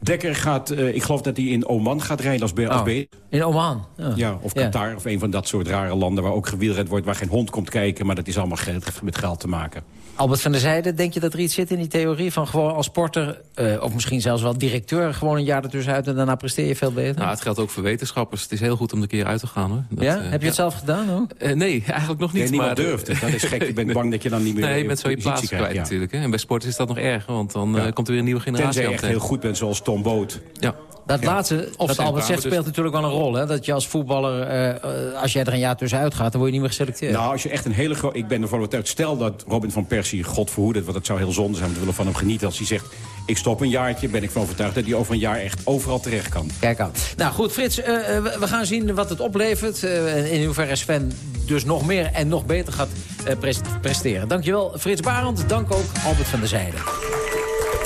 Speaker 14: Dekker gaat, eh, ik geloof dat hij in Oman gaat rijden als,
Speaker 5: Oh, in Oman? Ja.
Speaker 14: Ja, of Qatar, of een van dat soort rare landen... waar ook gewielrend wordt, waar geen hond komt kijken... maar dat is allemaal geld, met geld te maken.
Speaker 5: Albert van der Zijde, denk je dat er iets zit in die theorie... van gewoon als sporter, eh, of misschien zelfs wel directeur... gewoon een jaar ertussenuit en daarna presteer je veel beter?
Speaker 15: Nou, het geldt ook voor wetenschappers. Het is heel goed om een keer uit te gaan. Hoor. Dat,
Speaker 5: ja?
Speaker 15: eh,
Speaker 5: Heb je het zelf gedaan ook?
Speaker 15: Eh, nee, eigenlijk nog niet.
Speaker 14: Nee, niemand
Speaker 15: maar,
Speaker 14: durft het. Dat is gek. Je bent bang dat je dan niet meer
Speaker 15: Nee, je bent zo je
Speaker 14: positie
Speaker 15: plaats
Speaker 14: krijgt,
Speaker 15: kwijt
Speaker 14: ja.
Speaker 15: natuurlijk. Hè. En bij sporters is dat nog erger, want dan eh, komt er weer een nieuwe generatie
Speaker 14: Tenzij je echt heel goed bent, zoals Tom Boot.
Speaker 15: Ja.
Speaker 5: Dat
Speaker 14: Ja.
Speaker 5: laatste,
Speaker 15: Of
Speaker 5: wat
Speaker 15: Sven
Speaker 5: Albert zegt,
Speaker 15: dus.
Speaker 5: speelt natuurlijk wel een rol. Hè? Dat je als voetballer, als jij er een jaar tussenuit gaat... dan word je niet meer geselecteerd.
Speaker 14: Nou, als je echt een hele grote... Ik ben ervan overtuigd. Stel dat Robin van Persie, God verhoede, want dat zou heel zonde zijn... want we willen van hem genieten. Als hij zegt, ik stop een jaartje, ben ik van overtuigd... dat hij over een jaar echt overal terecht kan.
Speaker 5: Kijk aan. Nou goed, Frits, eh, eh, we we gaan zien wat het oplevert. eh, in hoeverre Sven dus nog meer en nog beter gaat eh, pres- presteren. Dankjewel, Frits Barend. Dank ook Albert van der Zijde.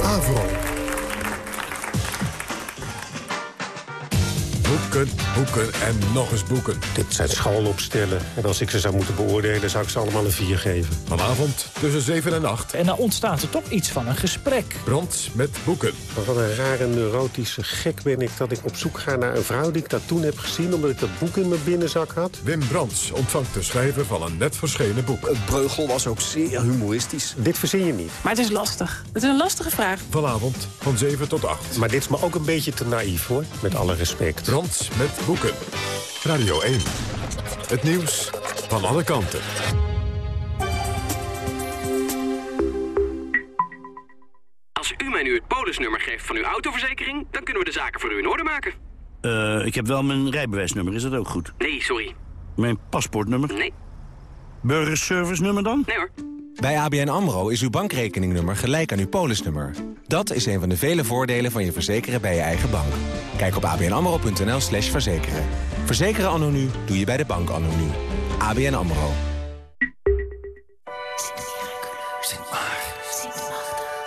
Speaker 1: Avro. Boeken, boeken en nog eens boeken.
Speaker 16: Dit zijn schoolopstellen. En als ik ze zou moeten beoordelen, zou ik ze allemaal een 4 geven.
Speaker 1: Vanavond tussen 7 en 8.
Speaker 17: En dan ontstaat er toch iets van een gesprek.
Speaker 1: Brand met boeken.
Speaker 16: Wat een rare neurotische gek ben ik dat ik op zoek ga naar een vrouw die ik dat toen heb gezien... omdat ik dat boek in mijn binnenzak had.
Speaker 1: Wim Brands ontvangt de schrijver van een net verschenen boek.
Speaker 18: Het breugel was ook zeer humoristisch.
Speaker 16: Dit verzin je niet.
Speaker 19: Maar het is lastig. Het is een lastige vraag.
Speaker 1: Vanavond van 7 tot 8.
Speaker 16: Maar dit is me ook een beetje te naïef, hoor. Met alle respect.
Speaker 1: Brands met boeken. Radio 1. Het nieuws van alle kanten.
Speaker 20: Als u mij nu het polisnummer geeft van uw autoverzekering... dan kunnen we de zaken voor u in orde maken.
Speaker 21: Eh, ik heb wel mijn rijbewijsnummer, is dat ook goed?
Speaker 20: Nee, sorry.
Speaker 21: Mijn paspoortnummer?
Speaker 20: Nee.
Speaker 21: Burgerservice nummer dan?
Speaker 20: Nee hoor.
Speaker 22: Bij ABN AMRO is uw bankrekeningnummer gelijk aan uw polisnummer. Dat is een van de vele voordelen van je verzekeren bij je eigen bank. Kijk op abnamro.nl slash verzekeren. Verzekeren anno nu doe je bij de bank anno nu. ABN AMRO.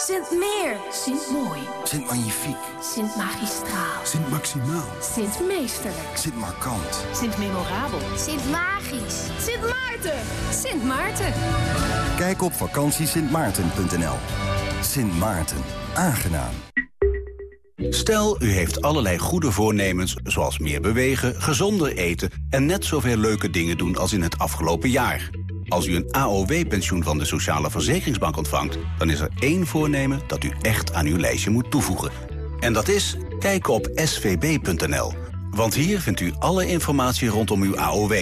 Speaker 23: Sint Meer. Sint Mooi.
Speaker 18: Sint Magnifiek.
Speaker 23: Sint Magistraal.
Speaker 18: Sint Maximaal.
Speaker 23: Sint Meesterlijk.
Speaker 18: Sint Markant.
Speaker 23: Sint Memorabel. Sint Magisch. Sint Maarten. Sint Maarten.
Speaker 18: Kijk op vakantiesintmaarten.nl. Sint Maarten. Aangenaam.
Speaker 24: Stel, u heeft allerlei goede voornemens, zoals meer bewegen, gezonder eten... en net zoveel leuke dingen doen als in het afgelopen jaar. Als u een AOW-pensioen van de Sociale Verzekeringsbank ontvangt... dan is er één voornemen dat u echt aan uw lijstje moet toevoegen. En dat is kijken op svb.nl. Want hier vindt u alle informatie rondom uw AOW.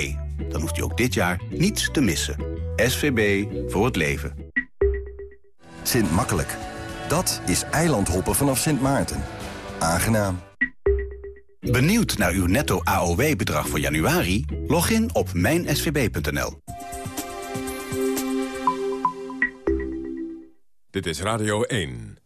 Speaker 24: Dan hoeft u ook dit jaar niets te missen. SVB voor het leven.
Speaker 18: Sint Makkelijk. Dat is eilandhoppen vanaf Sint Maarten. Aangenaam.
Speaker 24: Benieuwd naar uw netto AOW-bedrag voor januari? Log in op mijnsvb.nl.
Speaker 1: Dit is Radio 1.